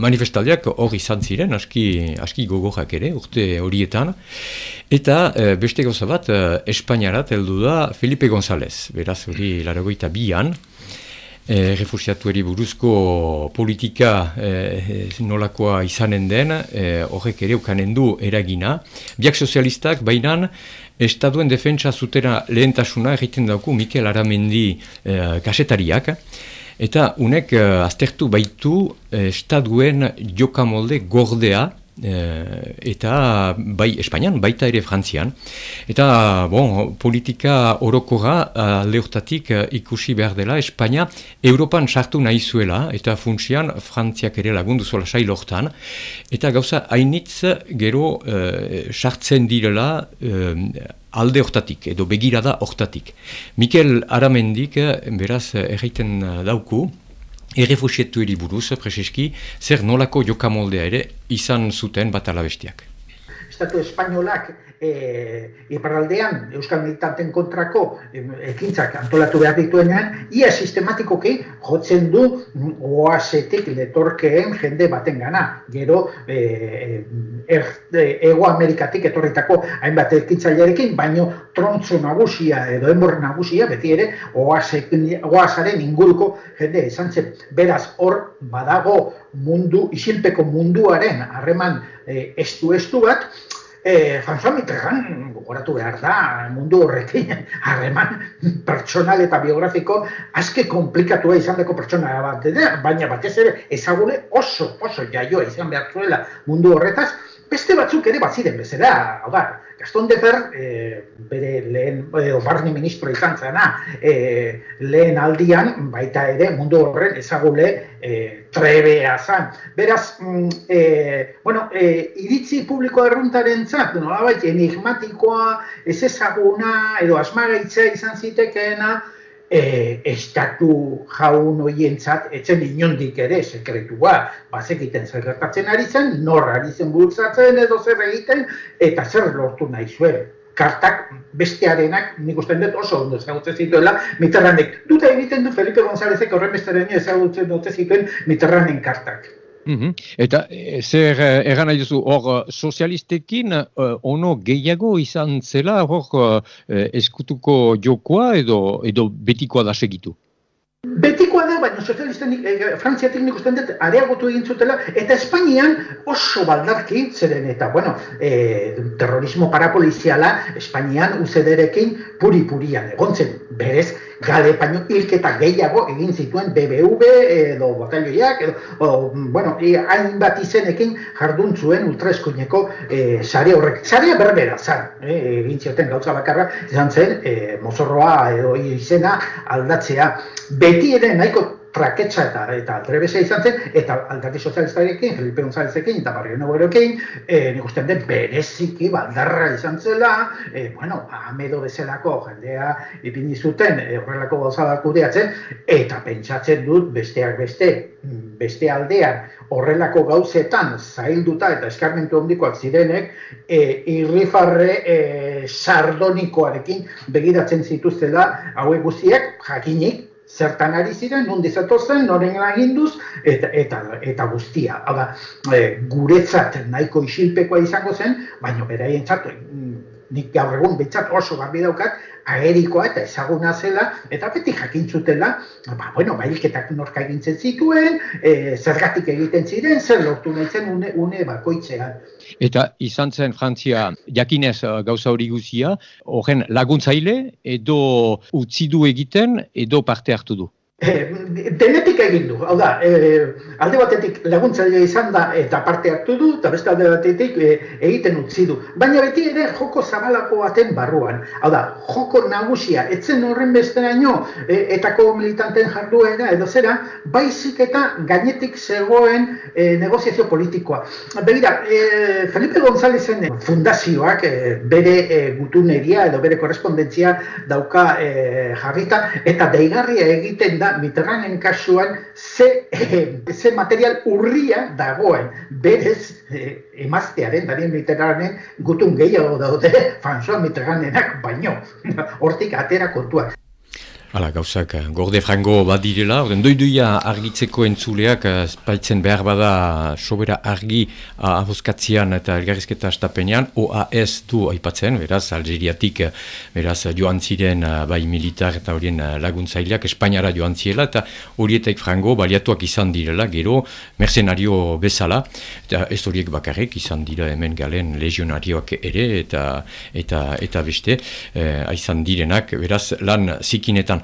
manifestaldiak hori izan ziren, aski, aski gogorrak ere, urte horietan. Eta beste gauza bat, uh, Espainiarat heldu da Felipe González, beraz hori laragoita bian, e, refusiatueri buruzko politika e, nolakoa izanen den, e, horrek ere ukanen du eragina. Biak sozialistak bainan, Estaduen defentsa zutera lehentasuna egiten dauku Mikel Aramendi e, kasetariak, eta unek aztertu baitu Estaduen jokamolde gordea, Eh, eta bai Espainian, baita ere Frantzian. Eta bon, politika orokora alde uh, ikusi behar dela Espainia Europan sartu nahi zuela eta funtsian Frantziak ere lagundu zuela sail hortan. Eta gauza hainitz gero uh, sartzen direla uh, alde hortatik edo begirada hortatik. Mikel Aramendik beraz erraiten dauku, errefusietu buruz, prezeski, zer nolako jokamoldea ere izan zuten bat alabestiak. Estatu espainolak e, iparraldean Euskal Militanten kontrako ekintzak antolatu behar dituenean, ia sistematikoki jotzen du oasetik letorkeen jende baten gana. Gero, e, er, ego Amerikatik etorritako hainbat ekintzailearekin, baino trontzo nagusia edo enbor nagusia, beti ere, oasaren inguruko jende izan zen. Beraz, hor badago mundu, isilpeko munduaren harreman e, estu-estu bat, E, François Mitterrand, gogoratu behar da, mundu horrekin, [LAUGHS] harreman pertsonal eta biografiko, azke komplikatua izan deko pertsona bat, baina batez ere ezagune oso, oso jaioa izan behar zuela mundu horretaz, beste batzuk ere baziren bezala, hau da, Gaston Defer, e, bere lehen, edo barni ministro izan zena, e, lehen aldian, baita ere, mundu horren ezagule e, trebea zan. Beraz, mm, e, bueno, e, iritzi publiko erruntaren zat, nolabait, enigmatikoa, ez ezaguna, edo asmagaitza izan zitekeena, e, estatu jaun hoientzat etzen inondik ere sekretua bazekiten zer gertatzen ari zen, nor ari zen bultzatzen edo zer egiten eta zer lortu nahi zuen. Kartak bestearenak nik uste dut oso ondo ezagutzen zituela Mitterrandek. Duta egiten du Felipe Gonzálezek horren bestearen ezagutzen dut zituen Mitterranden kartak. Mm Eta e, zer egan nahi duzu, hor eh, sozialistekin uh, ono gehiago izan zela hor eskutuko jokoa edo, edo betikoa da segitu? Betikoa da, baina sozialisten eh, frantziatik nik ustean dut areagotu egin zutela, eta Espainian oso baldarki, zeren eta, bueno, eh, terrorismo parapoliziala Espainian uzederekin puri-purian egontzen, berez, gale baino hilketa gehiago egin zituen BBV edo batalioiak, edo, o, bueno, hainbat izenekin jardun zuen ultraeskuineko eh, sare horrek. Sarea berbera, zan, eh, egin zioten gauza bakarra, izan zen, eh, mozorroa edo izena aldatzea, beti ere nahiko traketsa eta eta trebesa izan zen, eta alderdi sozialistarekin, Felipe Gonzalezekin eta Barrio Neguerokin, e, nik ustean den bereziki baldarra izan zela, e, bueno, amedo bezalako jendea ipini zuten e, horrelako gauzadak kudeatzen, eta pentsatzen dut besteak beste, beste aldean horrelako gauzetan zailduta eta eskarmentu ondikoak zirenek, e, irrifarre e, sardonikoarekin begiratzen zituztela hauek guztiak jakinik, zertan ari ziren, non zen, noren aginduz, eta, eta, eta guztia. Hau e, guretzat nahiko isilpekoa izango zen, baina beraien txatu, mm, nik gaur egun betzat oso garbi daukat, agerikoa eta ezaguna zela, eta beti jakintzutela, ba, bueno, bailketak norka egintzen zituen, e, zergatik egiten ziren, zer lortu nahi zen une, une bakoitzean. Eta izan zen Frantzia jakinez uh, gauza hori guzia, horren laguntzaile edo utzi du egiten edo parte hartu du? E, denetik egin du, hau da, e, alde batetik laguntzaile izan da eta parte hartu du, eta beste alde batetik e, egiten utzi du. Baina beti ere joko zabalako baten barruan. Hau da, joko nagusia, etzen horren besteraino e, etako militanten jarduera edo zera, baizik eta gainetik zegoen e, negoziazio politikoa. Begira, e, Felipe Gonzalezen fundazioak e, bere e, gutuneria edo bere korrespondentzia dauka e, jarrita, eta deigarria egiten da da Mitterranden kasuan ze, eh, ze material urria dagoen berez eh, emaztearen, Daniel Mitterranden gutun gehiago daude [LAUGHS] François Mitterrandenak baino hortik atera kontuak. Hala, gauzak, eh, gorde frango bat direla, orden doiduia argitzeko entzuleak, espaitzen eh, behar bada sobera argi ahoskatzean eta elgarrizketa estapenean, OAS du aipatzen, beraz, Algeriatik, eh, beraz, joan ziren bai militar eta horien laguntzaileak, Espainiara joan ziela, eta horietek frango baliatuak izan direla, gero, mercenario bezala, eta ez horiek bakarrik izan dira hemen galen legionarioak ere, eta eta, eta beste, eh, izan direnak, beraz, lan zikinetan,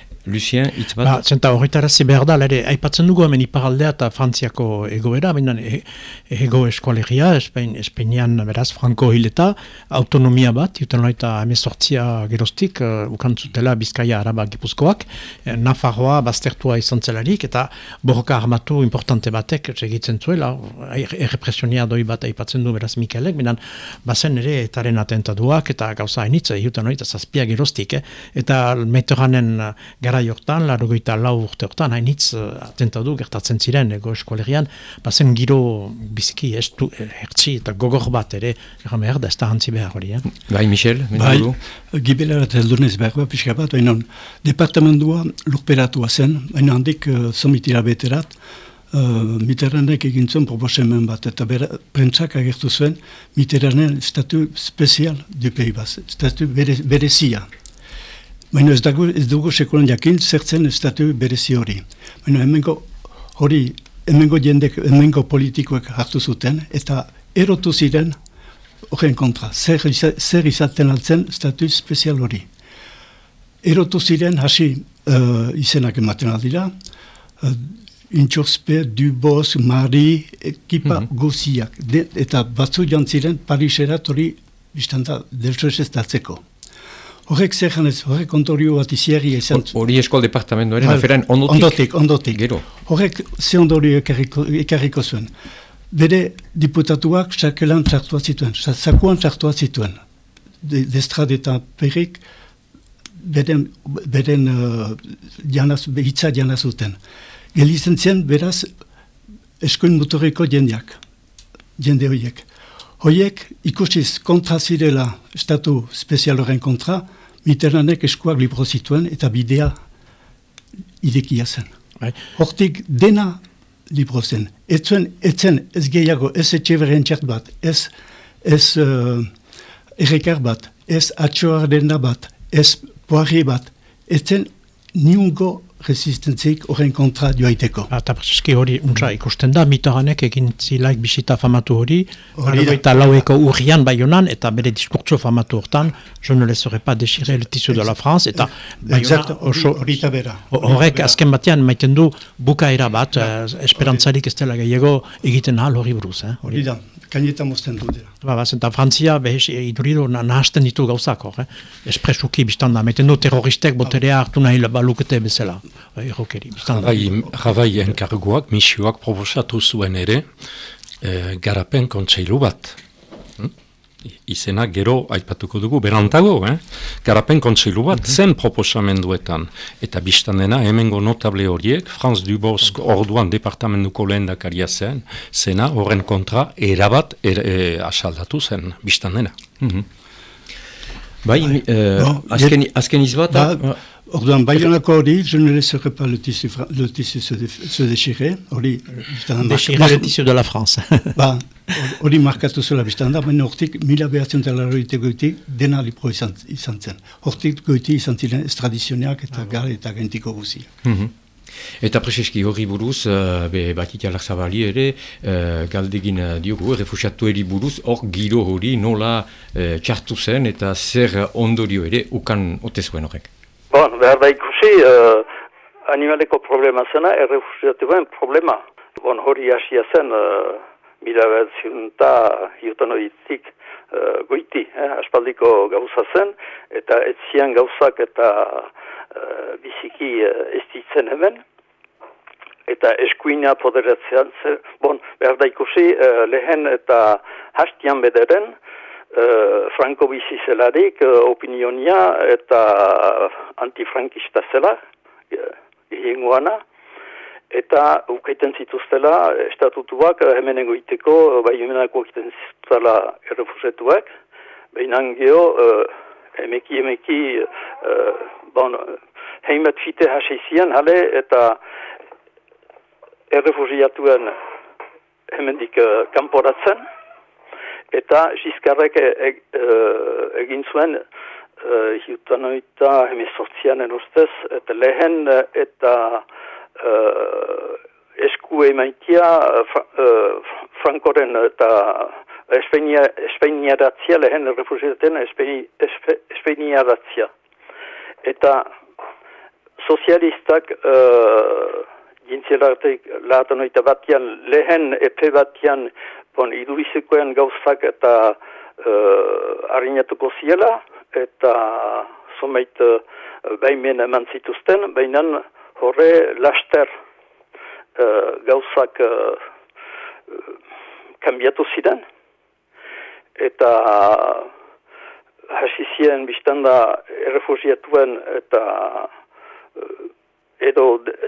Lucien, hitz bat? Ba, zenta horretarazi behar da, lere, aipatzen dugu hemen iparaldea eta frantziako egoera, baina e, ego eskualegia, Espein, Espeinian, beraz, franko hileta, autonomia bat, juten loita emezortzia gerostik, uh, ukantzutela Bizkaia Araba Gipuzkoak, eh, Nafarroa baztertua izan zelarik, eta borroka armatu importante batek segitzen zuela, errepresionia doi bat aipatzen du, beraz, Mikelek, baina bazen ere, etaren atentaduak, eta gauza hainitza, juten loita zazpia gerostik, eh? eta meteranen gara jortan, laro lau urte hortan, hainitz uh, atentadu gertatzen ziren ego eskualerian, bazen giro biziki estu, hertsi eta gogor bat ere, gara behar da ez da hantzi behar hori. Eh? Bai, Michel? Bai, gibela eta heldurnez behar bat, pixka bat, baina departamentua lukperatua zen, baina handik uh, somitira beterat, Uh, Mitterrandek egin zuen proposemen bat, eta bera, prentsak agertu zuen Mitterranden statu spezial du pei baz, statu bere, berezia. Baina ez, dago, ez dugu sekulan jakin zertzen estatu berezi hori. Baina hemengo hori, hemengo jendek, hemengo politikoek hartu zuten, eta erotu ziren horren kontra, zer, zer izaten altzen estatu spezial hori. Erotu ziren hasi uh, izenak ematen aldira, uh, Intxospe, Dubos, Mari, ekipa mm -hmm. guziak. eta batzu jantziren Pariserat hori biztanda deltsoez ez. Horrek zer janez, horrek ondorio bat iziari esan... Hori eskoal departamentoaren aferan ondotik? Ondotik, ondotik. Gero. Horrek ze ondorio ekarriko zuen. Bere diputatuak sakelan txartua zituen, sakuan txartua zituen. Destrade eta perrik beren, beren uh, janaz, hitza janazuten. Gelizen zen, beraz, eskoin motoriko jendeak, jende horiek. Hoiek ikusiz kontra zirela estatu spezialoren kontra, Mitterrandek eskuak libro zituen eta bidea idekia zen. Bai. Hortik dena libro zen. Etzen, etzen ez gehiago, ez etxeveren txert bat, ez, ez uh, errekar bat, ez atxoar dena bat, ez poarri bat, etzen niungo resistentzik horren kontra joaiteko. Eta prezeski hori untsa ikusten da, mitoranek egin zilaik bisita famatu hori, hori eta laueko urrian bai honan, eta bere diskurtso famatu hortan, je ne laisserai pas déchirer le tissu de la France, eta bai horrek azken batean maiten du bukaera bat, eh, esperantzarik ez dela gehiago egiten ahal hori buruz. Eh, hori da, kainetan mozten dut. Ba, ba, zenta Frantzia, behez, idurido, nahasten ditu gauzak, eh? espresuki biztan da, maiten du terroristek boterea hartu nahi balukete bezala errokeri. Jabai enkarguak, misioak proposatu zuen ere, e, garapen kontseilu bat. Izena gero aipatuko dugu, berantago, eh? garapen kontseilu bat, mhm. zen proposamenduetan. Eta biztan dena, hemengo notable horiek, Franz Dubosk orduan departamentuko lehen dakaria zen, zena horren kontra erabat er, e, asaldatu zen, biztan dena. Mhm. Bai, bai. Uh, azken, azken izbat? Ba, Orduan, baionako hori, je ne laisserai pas le tissu, le tissu se, se déchirer, hori... Déchirer le tissu de la France. [LAUGHS] ba, hori markatu zela biztan da, baina hortik mila behatzen dela horite goiti dena lipro izan, izan zen. Hortik goiti izan ziren estradizioneak eta ah, gare eta gentiko guziak. Mm -hmm. Eta preseski hori buruz, uh, be bakit zabali ere, uh, galdegin uh, diogu, refusiatu eri buruz, hor giro hori nola uh, txartu zen eta zer ondorio ere ukan ote zuen horrek. Bon, behar da ikusi, uh, animaleko problema zena, errefusiatuen problema. Bon, hori hasia zen, uh, mila bat ziunta hiotanoitik uh, goiti, eh, aspaldiko gauza zen, eta etzian gauzak eta uh, biziki uh, ez ditzen hemen, eta eskuina poderatzean bon, behar da ikusi, uh, lehen eta hastian bederen, Uh, Franco bizi zelarik, uh, opinionia eta antifrankista zela, gehiengoana, eta ukaiten zituztela estatutuak hemen egoiteko, bai hemenako egiten zituztela errefusetuak, behinan geho, uh, emeki emeki, uh, bon, heimet fite hasi zian, hale, eta errefusiatuen hemendik uh, kanporatzen, eta Giskarrek e, e, e, egin zuen uh, hiutanoita hemezortzian enustez, eta lehen eta uh, esku emaitia uh, Frankoren eta Espeiniaratzia lehen refusiaten Espeiniaratzia. Eta sozialistak uh, jintzielatik latanoita batian lehen epe batian bon, idurizikoen gauzak eta harinatuko ziela, eta someit uh, baimen eman zituzten, baina horre laster uh, gauzak uh, kambiatu ziren, eta hasi ziren biztanda errefugiatuen eta edo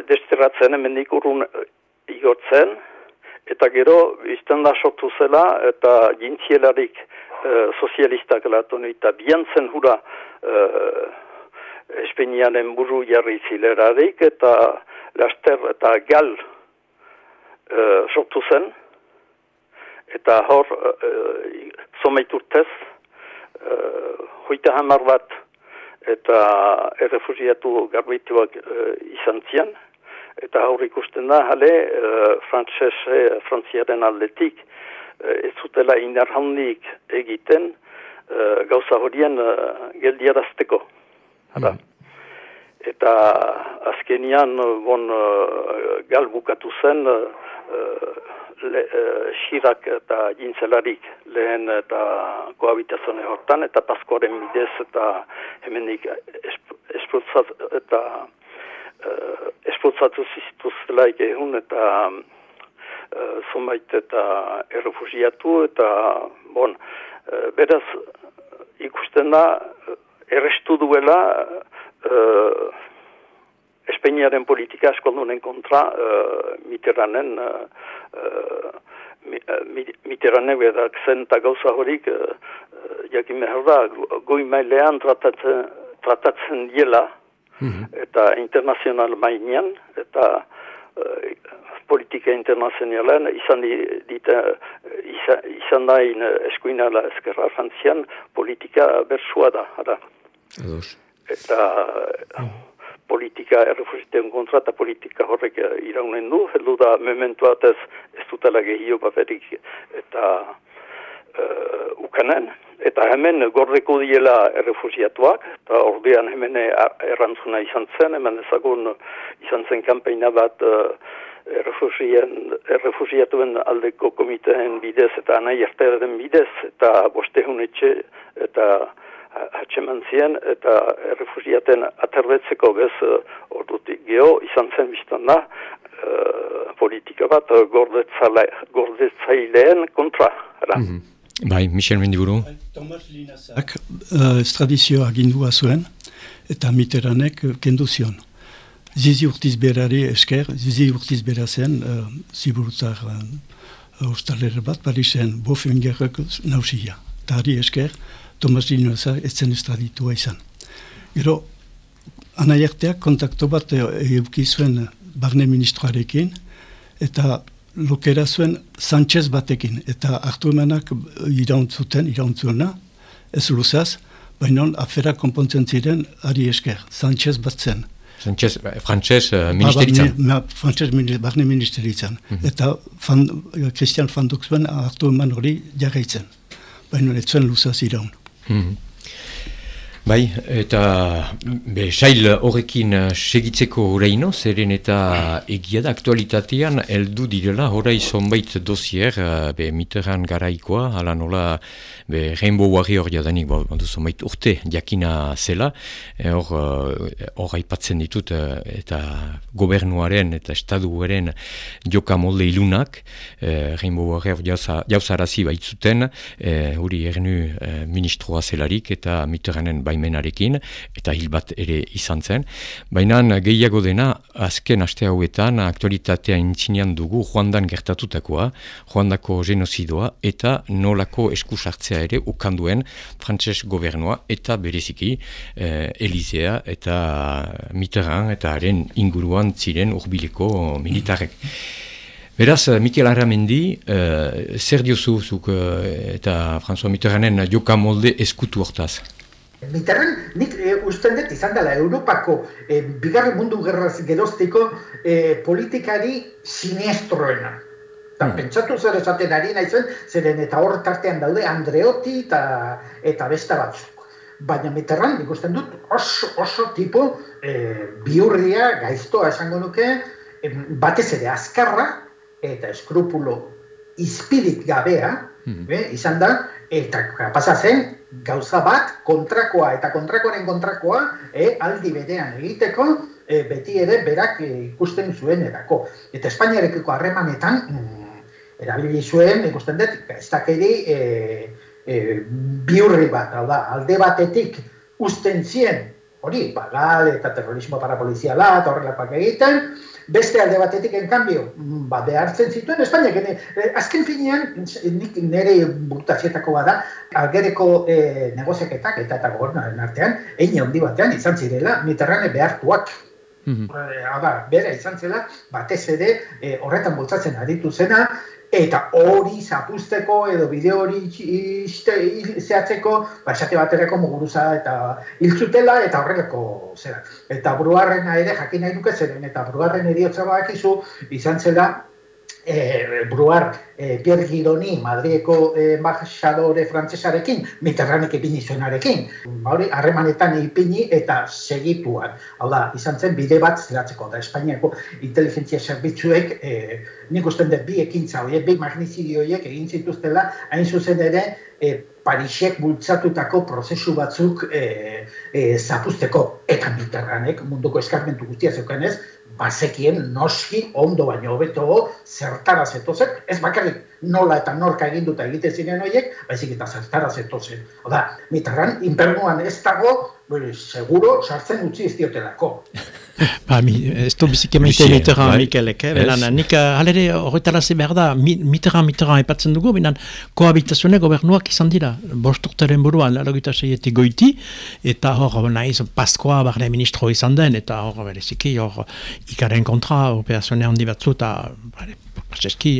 desterratzen emendik urun igortzen, eta gero izten da sortu zela eta gintzielarik uh, sozialistak latonu eta biantzen hura uh, Espeinianen buru jarri zilerarik eta laster eta gal uh, sortu zen. Eta hor uh, someiturtez uh, hoita hamar bat eta errefugiatu garbituak uh, izan zian eta aur ikusten da, jale, uh, frantses, uh, frantziaren aldetik, uh, ez zutela inarhandik egiten, uh, gauza horien uh, geldiarazteko. Mm. Eta azkenian, bon, uh, gal zen, uh, le, xirak eta jintzelarik lehen eta kohabitazione hortan, eta paskoaren bidez eta hemenik esprotzat eta uh, espotzatu zituztelaik ehun eta uh, zumait eta errefugiatu eta bon, uh, beraz ikusten da errestu duela uh, Espeiniaren politika eskoldunen kontra uh, Mitterranen uh, uh, Mitterranen berak zen eta gauza horik uh, jakin behar da goi mailean tratatzen, tratatzen diela Mhm. eta internazional mainean, eta uh, politika internazionalen izan dita, izan, izan da in eskuinala eskerra frantzian politika bersua da, ara. Eta uh, politika errefusitean kontra eta politika horrek iraunen du, heldu da mementuat ez, ez dutela gehio baberik eta uh, ukanen. Eta hemen gordeko diela errefusiatuak, eta ordean hemen errantzuna izan zen, hemen ezagun izan zen kampaina bat uh, errefusiatuen aldeko komiteen bidez eta anai artearen bidez, eta boste honetxe eta hatxeman zien, eta errefusiaten aterbetzeko bez uh, ordutik geho izan zen biztan da, uh, politika bat uh, gordetzaileen kontra. Mm Bai, Michel Mendiburu. Tomas Linazak uh, estradizioa gindua zuen, eta miteranek kendu zion. Zizi urtiz berari esker, zizi urtiz bera zen, uh, ziburutzar uh, bat, bari zen bofengerrek nausia. Tari esker, Tomas Linazak etzen estraditua izan. Gero, anaiarteak kontakto bat eukizuen barne ministroarekin, eta lokera zuen Sanchez batekin, eta hartu emanak irauntzuten, irauntzuna, ez luzaz, baina afera konpontzen ziren ari esker, Sanchez bat zen. Sanchez, eh, Frances uh, ministeritzan. Ba, Frances barne ministeritzan. Mm -hmm. Eta fan, Christian Fanduk zuen hartu eman hori jarraitzen. Baina ez zuen luzaz iraun. Mm -hmm. Bai, eta be, sail horrekin eh, segitzeko horreino, zeren eta egia da aktualitatean heldu direla horai zonbait dosier, eh, be, miteran garaikoa, ala nola be, Rainbow Warrior jadanik, bo, zonbait urte jakina zela, e, hor e, aipatzen ditut, eta gobernuaren eta estaduaren joka molde ilunak, e, Rainbow Warrior jauzarazi baitzuten, e, ernu e, ministroa zelarik eta miteranen bai baimenarekin, eta hil bat ere izan zen. Baina gehiago dena, azken aste hauetan, aktualitatea intzinean dugu joandan gertatutakoa, joandako genozidoa, eta nolako eskusartzea ere ukanduen frantses gobernua, eta bereziki eh, Elizea eta Mitterrand eta haren inguruan ziren urbileko militarek. Beraz, Mikel Arramendi, uh, zer diozuzuk uh, eta François Mitterranden joka molde eskutu hortaz? Mitterrand, nik e, usten dut izan dela Europako e, bigarren mundu gerraz geroztiko e, politikari sinestroena. Eta hmm. pentsatu zer esaten ari naizen, zeren eta hor tartean daude Andreotti eta, eta besta batzuk. Baina Mitterrand, nik usten dut oso, oso tipo e, biurria, gaiztoa esango nuke, batez ere azkarra eta eskrupulo izpidik gabea, hmm. izan da, eta pasa zen, gauza bat kontrakoa eta kontrakoaren kontrakoa e, aldi berean egiteko e, beti ere berak e, ikusten zuen erako. Eta Espainiarekiko harremanetan mm, erabili zuen ikusten dut ez dakeri e, e, biurri bat, da, alde batetik usten zien hori, bagal eta terrorismo parapoliziala eta horrelakoak egiten, beste alde batetik enkanbio, ba, behartzen zituen, Espainia, gene, eh, azken finean, nik nire burtazietako bada, algereko eh, negoziaketak eta eta gobernaren artean, egin handi batean izan zirela, miterrane behartuak. Mm -hmm. bera izan zela, batez ere, eh, horretan bultzatzen aritu zena, eta hori zapusteko edo bideo hori zehatzeko, ba, esate baterako muguruza eta hiltzutela eta horrelako zera. Eta buruarrena ere jakin nahi nuke zeren, eta buruarren eriotza bakizu izan zela e, Bruar e, Pierre Guidoni Madrieko e, embajadore frantsesarekin, Mitterrandek ipini zuenarekin. Ba hori, harremanetan ipini eta segituan. Hau da, izan zen bide bat zeratzeko. Da, Espainiako inteligentzia zerbitzuek, e, nik usten dut bi ekintza horiek, bi magnizidioiek egin zituztela, hain zuzen ere, e, Parisek bultzatutako prozesu batzuk e, e, zapusteko. Eta Mitterrandek munduko eskarmentu guztia zeukanez, bazekien noski ondo baino hobeto zertara zetozen, ez bakarrik nola eta norka egin duta egite ziren horiek, baizik eta zertara zetozen. Oda, mitarran, inpernuan ez dago, Bueno, seguro sartzen utzi ez diotelako. [LAUGHS] ba, mi, ez du biziki maite Mitterrand, bai. Mikelek, eh? nik uh, halere horretarazi behar da, Mitterrand, Mitterrand epatzen dugu, binan kohabitazione gobernuak izan dira, bosturteren buruan, larogita seietik goiti, eta hor, nahiz, Paskoa barne ministro izan den, eta hor, bereziki, hor, ikaren kontra, operazione handi batzu, eta, Paseski,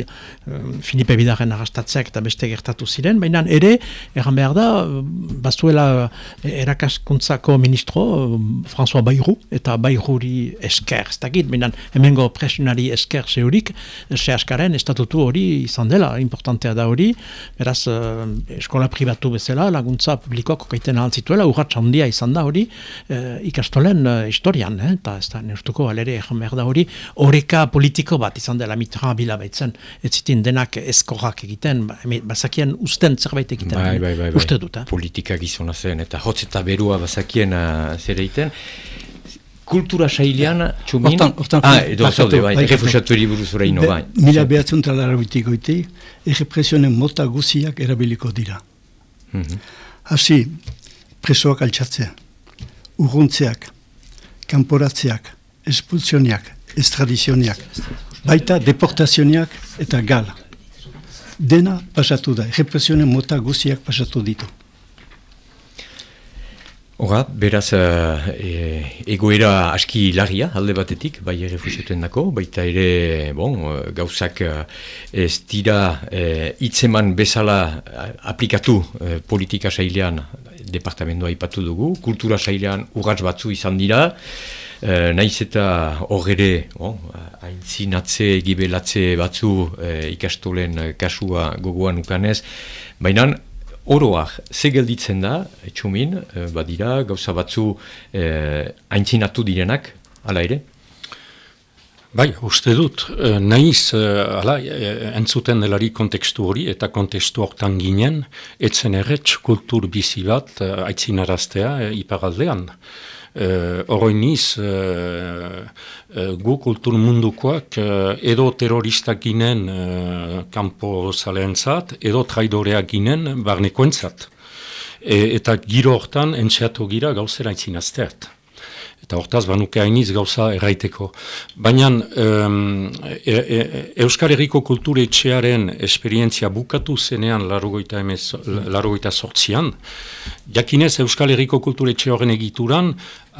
Filipe Bidaren arrastatzeak eta beste gertatu ziren, baina ere, erran behar da, bazuela erakaskuntzako ministro, François Bayrou, eta Bayruri esker, ez dakit, baina hemengo presionari esker zeurik, se askaren estatutu hori izan dela, importantea da hori, beraz, eskola pribatu bezala, laguntza publikoak okaiten ahantzituela, urratxa handia izan da hori, ikastolen historian, eta ez da, neurtuko, alere, erran behar da hori, oreka politiko bat izan dela mitra bila baitzen, ez zitin denak eskorrak egiten, ba, bazakien usten zerbait egiten, bai, bai, bai, bai. uste dut. Eh? Politika gizona zen, eta hotz eta berua bazakien uh, zer egiten. Kultura sailean, txumin... Hortan, hortan... Ah, edo, zaude, bai, errefusatu buruz horreino, bai. Mila behatzen talara bitiko iti, errepresionen mota guziak erabiliko dira. Mhm. Hasi, presoak altxatzea, urruntzeak, kanporatzeak, espulsioniak, estradizioniak, baita deportazioniak eta gala. Dena pasatu da, represionen mota guziak pasatu ditu. Hora, beraz, uh, egoera aski lagia, alde batetik, bai ere fusetuen dako, baita ere, bon, gauzak uh, ez dira uh, itzeman bezala aplikatu uh, politika sailean departamentoa ipatu dugu, kultura sailean urratz batzu izan dira, uh, naiz eta horre, bon, haintzinatze, egibelatze batzu uh, ikastolen kasua gogoan ukanez, baina oroak, ze gelditzen da, etxumin, badira, gauza batzu haintzinatu direnak, ala ere? Bai, uste dut, eh, nahiz, uh, ala, eh, entzuten delari kontekstu hori eta kontekstu hortan ginen, etzen erretz kultur bizi bat aitzinaraztea uh, iparaldean. Uh, Oroiniz, uh, uh, gu kultur mundukoak uh, edo terroristak ginen uh, kampo zaleentzat, edo traidoreak ginen barnekoentzat. E, eta giro hortan entxeatu gira gauzera aitzinazteat. Eta hortaz, banuke hainiz gauza erraiteko. Baina um, e, e, Euskal Herriko kulture etxearen esperientzia bukatu zenean larogoita sortzian, jakinez Euskal Herriko kulture etxe horren egituran,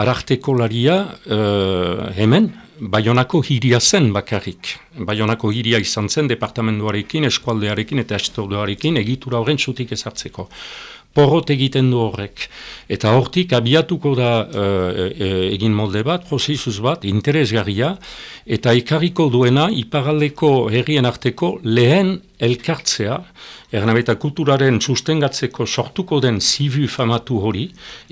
ararteko laria uh, hemen, Baionako hiria zen bakarrik. Baionako hiria izan zen departamentuarekin, eskualdearekin eta estoldoarekin egitura horren zutik ezartzeko porrot egiten du horrek. Eta hortik abiatuko da uh, egin molde bat, prozesuz bat, interesgarria, eta ikariko duena iparaldeko herrien arteko lehen elkartzea, Ernabeta kulturaren sustengatzeko sortuko den zivu famatu hori,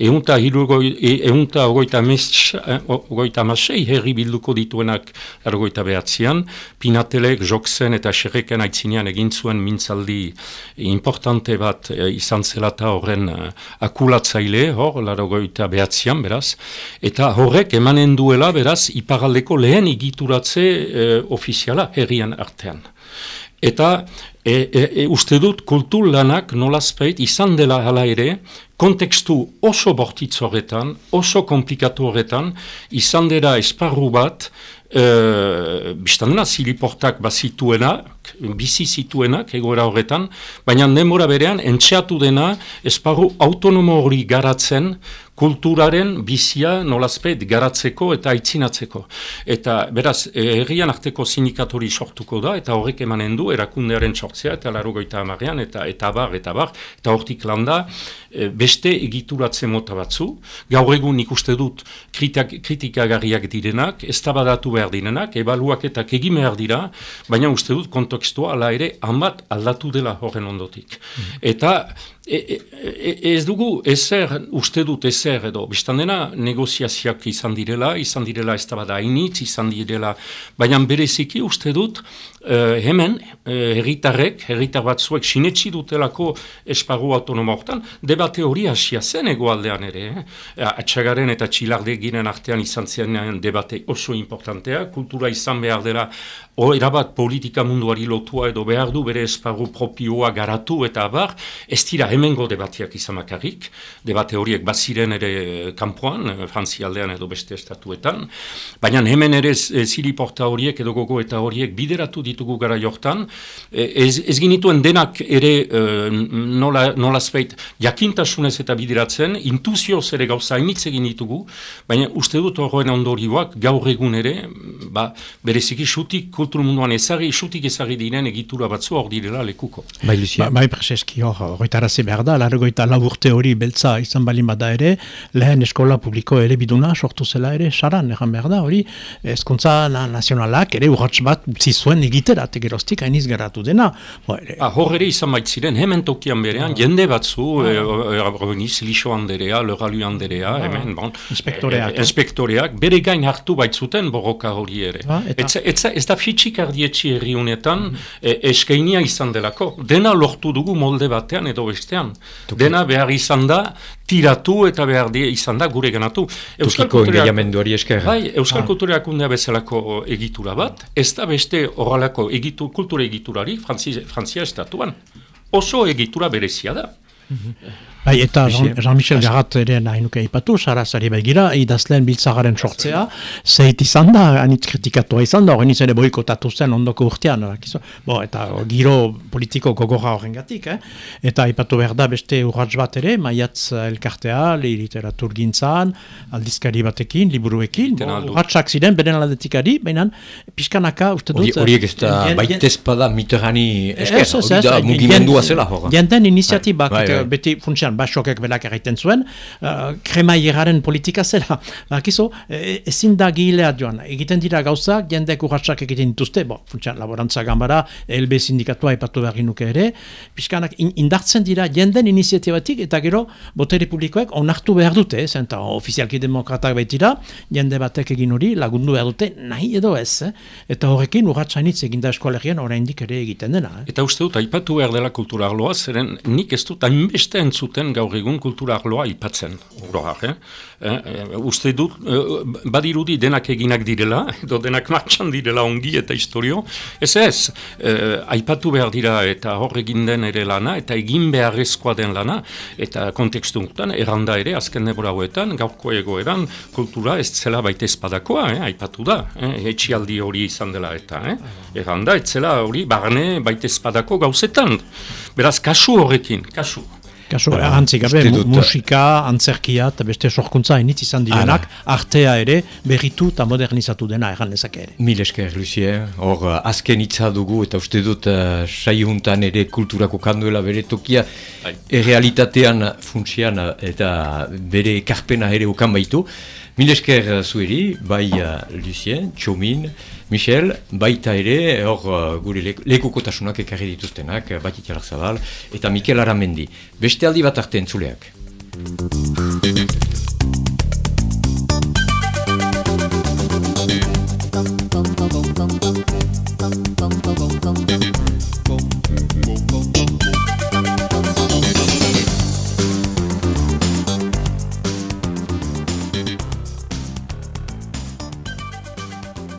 eunta, e, eunta ogoita, eh, ogoita masei herri bilduko dituenak ergoita behatzean, Pinatelek, Jokzen eta Xerreken aitzinean egin zuen mintzaldi importante bat e, izan zelata horren uh, akulatzaile, hor, larogoita behatzean, beraz, eta horrek emanen duela, beraz, iparaldeko lehen igituratze uh, ofiziala herrian artean. Eta e, e, e, uste dut kultur lanak nolazpeit izan dela hala ere, kontekstu oso bortitz horretan, oso komplikatu horretan, izan dela esparru bat, e, biztan dena ziliportak bazituenak, bizi zituenak egoera horretan, baina denbora berean entxeatu dena esparru autonomo hori garatzen, kulturaren bizia nolazpet garatzeko eta aitzinatzeko. Eta beraz, herrian arteko sindikatori sortuko da, eta horrek emanen du erakundearen sortzea, eta larogoita amarean, eta eta bar, eta bar, eta hortik landa, e, beste egituratze mota batzu. Gaur egun ikuste dut kritik, kritikagarriak direnak, ez tabadatu behar direnak, ebaluak eta egin behar dira, baina uste dut kontekstua ala ere amat aldatu dela horren ondotik. Mm. Eta E, e, e, ez dugu ezer, uste dut ezer edo, biztan dena negoziazioak izan direla, izan direla ez da bada initz, izan direla, baina bereziki uste dut uh, hemen, uh, herritarrek, herritar batzuek sinetsi dutelako esparu autonoma hortan, debate hori hasia zen egoaldean ere, eh? atxagaren eta txilarde ginen artean izan zen debate oso importantea, kultura izan behar dela O erabat politika munduari lotua edo behar du bere esparu propioa garatu eta abar, ez dira hemengo debatiak izamakarrik, debate horiek baziren ere kanpoan, frantzialdean edo beste estatuetan, baina hemen ere ziliporta horiek edo gogo eta horiek bideratu ditugu gara jortan, ez, ez ginituen denak ere nola, nola zweit jakintasunez eta bideratzen, intuzioz ere gauza initz egin ditugu, baina uste dut horren ondorioak gaur egun ere, ba, bereziki xutik kultur munduan ezari, isutik ezari diren egitura batzu hor direla lekuko. Bai, Lucia. Ba, bai, prezeski hor, horretarazi behar da, largoita laburte hori beltza izan balin bada ere, lehen eskola publiko ere biduna sortu zela ere, saran, egan behar da, hori, eskuntza na, nazionalak ere urratx bat zizuen egitera, tegerostik hainiz geratu dena. Ere, ah, hor ere izan baitziren, hemen tokian berean, ah. jende batzu, ah. e, e, lixo handerea, loralu handerea, ah. hemen, bon, inspektoreak, e, inspektoreak, bere gain hartu baitzuten borroka hori ere. Ah, eta, ez da fitxik ardietxi herri honetan e, eskainia izan delako. Dena lortu dugu molde batean edo bestean. Dena behar izan da tiratu eta behar di, izan da gure ganatu. Euskal hori esker. Bai, Euskal ah. Kultura akundea bezalako egitura bat, ez da beste horrelako egitu, kultura egiturari Frantzia estatuan. Oso egitura berezia da. Mhm. Bai, eta Jean-Michel Jean Garat ere nahi nuke ipatu, sarazari begira, idazleen biltzagaren sortzea, zeit izan da, anitz kritikatua izan da, horren izan boikotatu zen ondoko urtean, bo, eta giro politiko gogorra horren eh? eta ipatu behar da beste urratz bat ere, maiatz elkartea, lehi literatur gintzan, aldizkari batekin, liburuekin, urratzak ziren, beren aldetik ari, baina pixkanaka, uste dut... Horiek ez da, baitezpada miterani esker, hori da mugimendua zela horra. Jenten iniziatibak, bai, bai. beti funtsian, Frantzian basokek belak egiten zuen, uh, kremaieraren politika zela. [LAUGHS] Bakizu, e, ezin da gilea joan, egiten dira gauzak, jendek urratsak egiten dituzte, bo, funtsian laborantza gambara, LB sindikatua ipatu behar ginuke ere, pixkanak indartzen dira jenden iniziatibatik, eta gero, botere publikoek onartu behar dute, zenta ofizialki demokratak baitira, jende batek egin hori lagundu behar dute, nahi edo ez, eh? eta horrekin urratsainitz eginda eskolegian oraindik ere egiten dena. Eh? Eta uste dut, aipatu behar dela kultura arloa, zeren nik ez dut hainbeste entzuten gaur egun kultura arloa aipatzen. Oroak, eh? Eh, eh, uste dut, eh, badirudi denak eginak direla, [LAUGHS] edo denak martxan direla ongi eta historio. Ez ez, aipatu behar dira eta hor egin den ere lana, eta egin beharrezkoa den lana, eta kontekstu untan, erranda ere, azken nebora huetan, gaurko egoeran, kultura ez zela baita espadakoa, eh, aipatu da, eh, etxialdi hori izan dela eta, eh, erranda ez zela hori barne baita espadako gauzetan. Beraz, kasu horrekin, kasu. Kaso, ba, gabe, musika, antzerkia eta beste sorkuntza initz izan direnak, artea ere, berritu eta modernizatu dena erran lezak ere. Mil esker, Lucien, hor azken itza dugu eta uste dut uh, saihuntan ere kulturako kanduela bere tokia bai. errealitatean funtsian eta bere karpena ere ukan baitu. Mil esker zueri, bai uh, Lucien, Txomin, Michel, baita ere, hor uh, gure lekukotasunak ekarri dituztenak, bat zabal, eta Mikel Aramendi. Beste aldi bat arte entzuleak.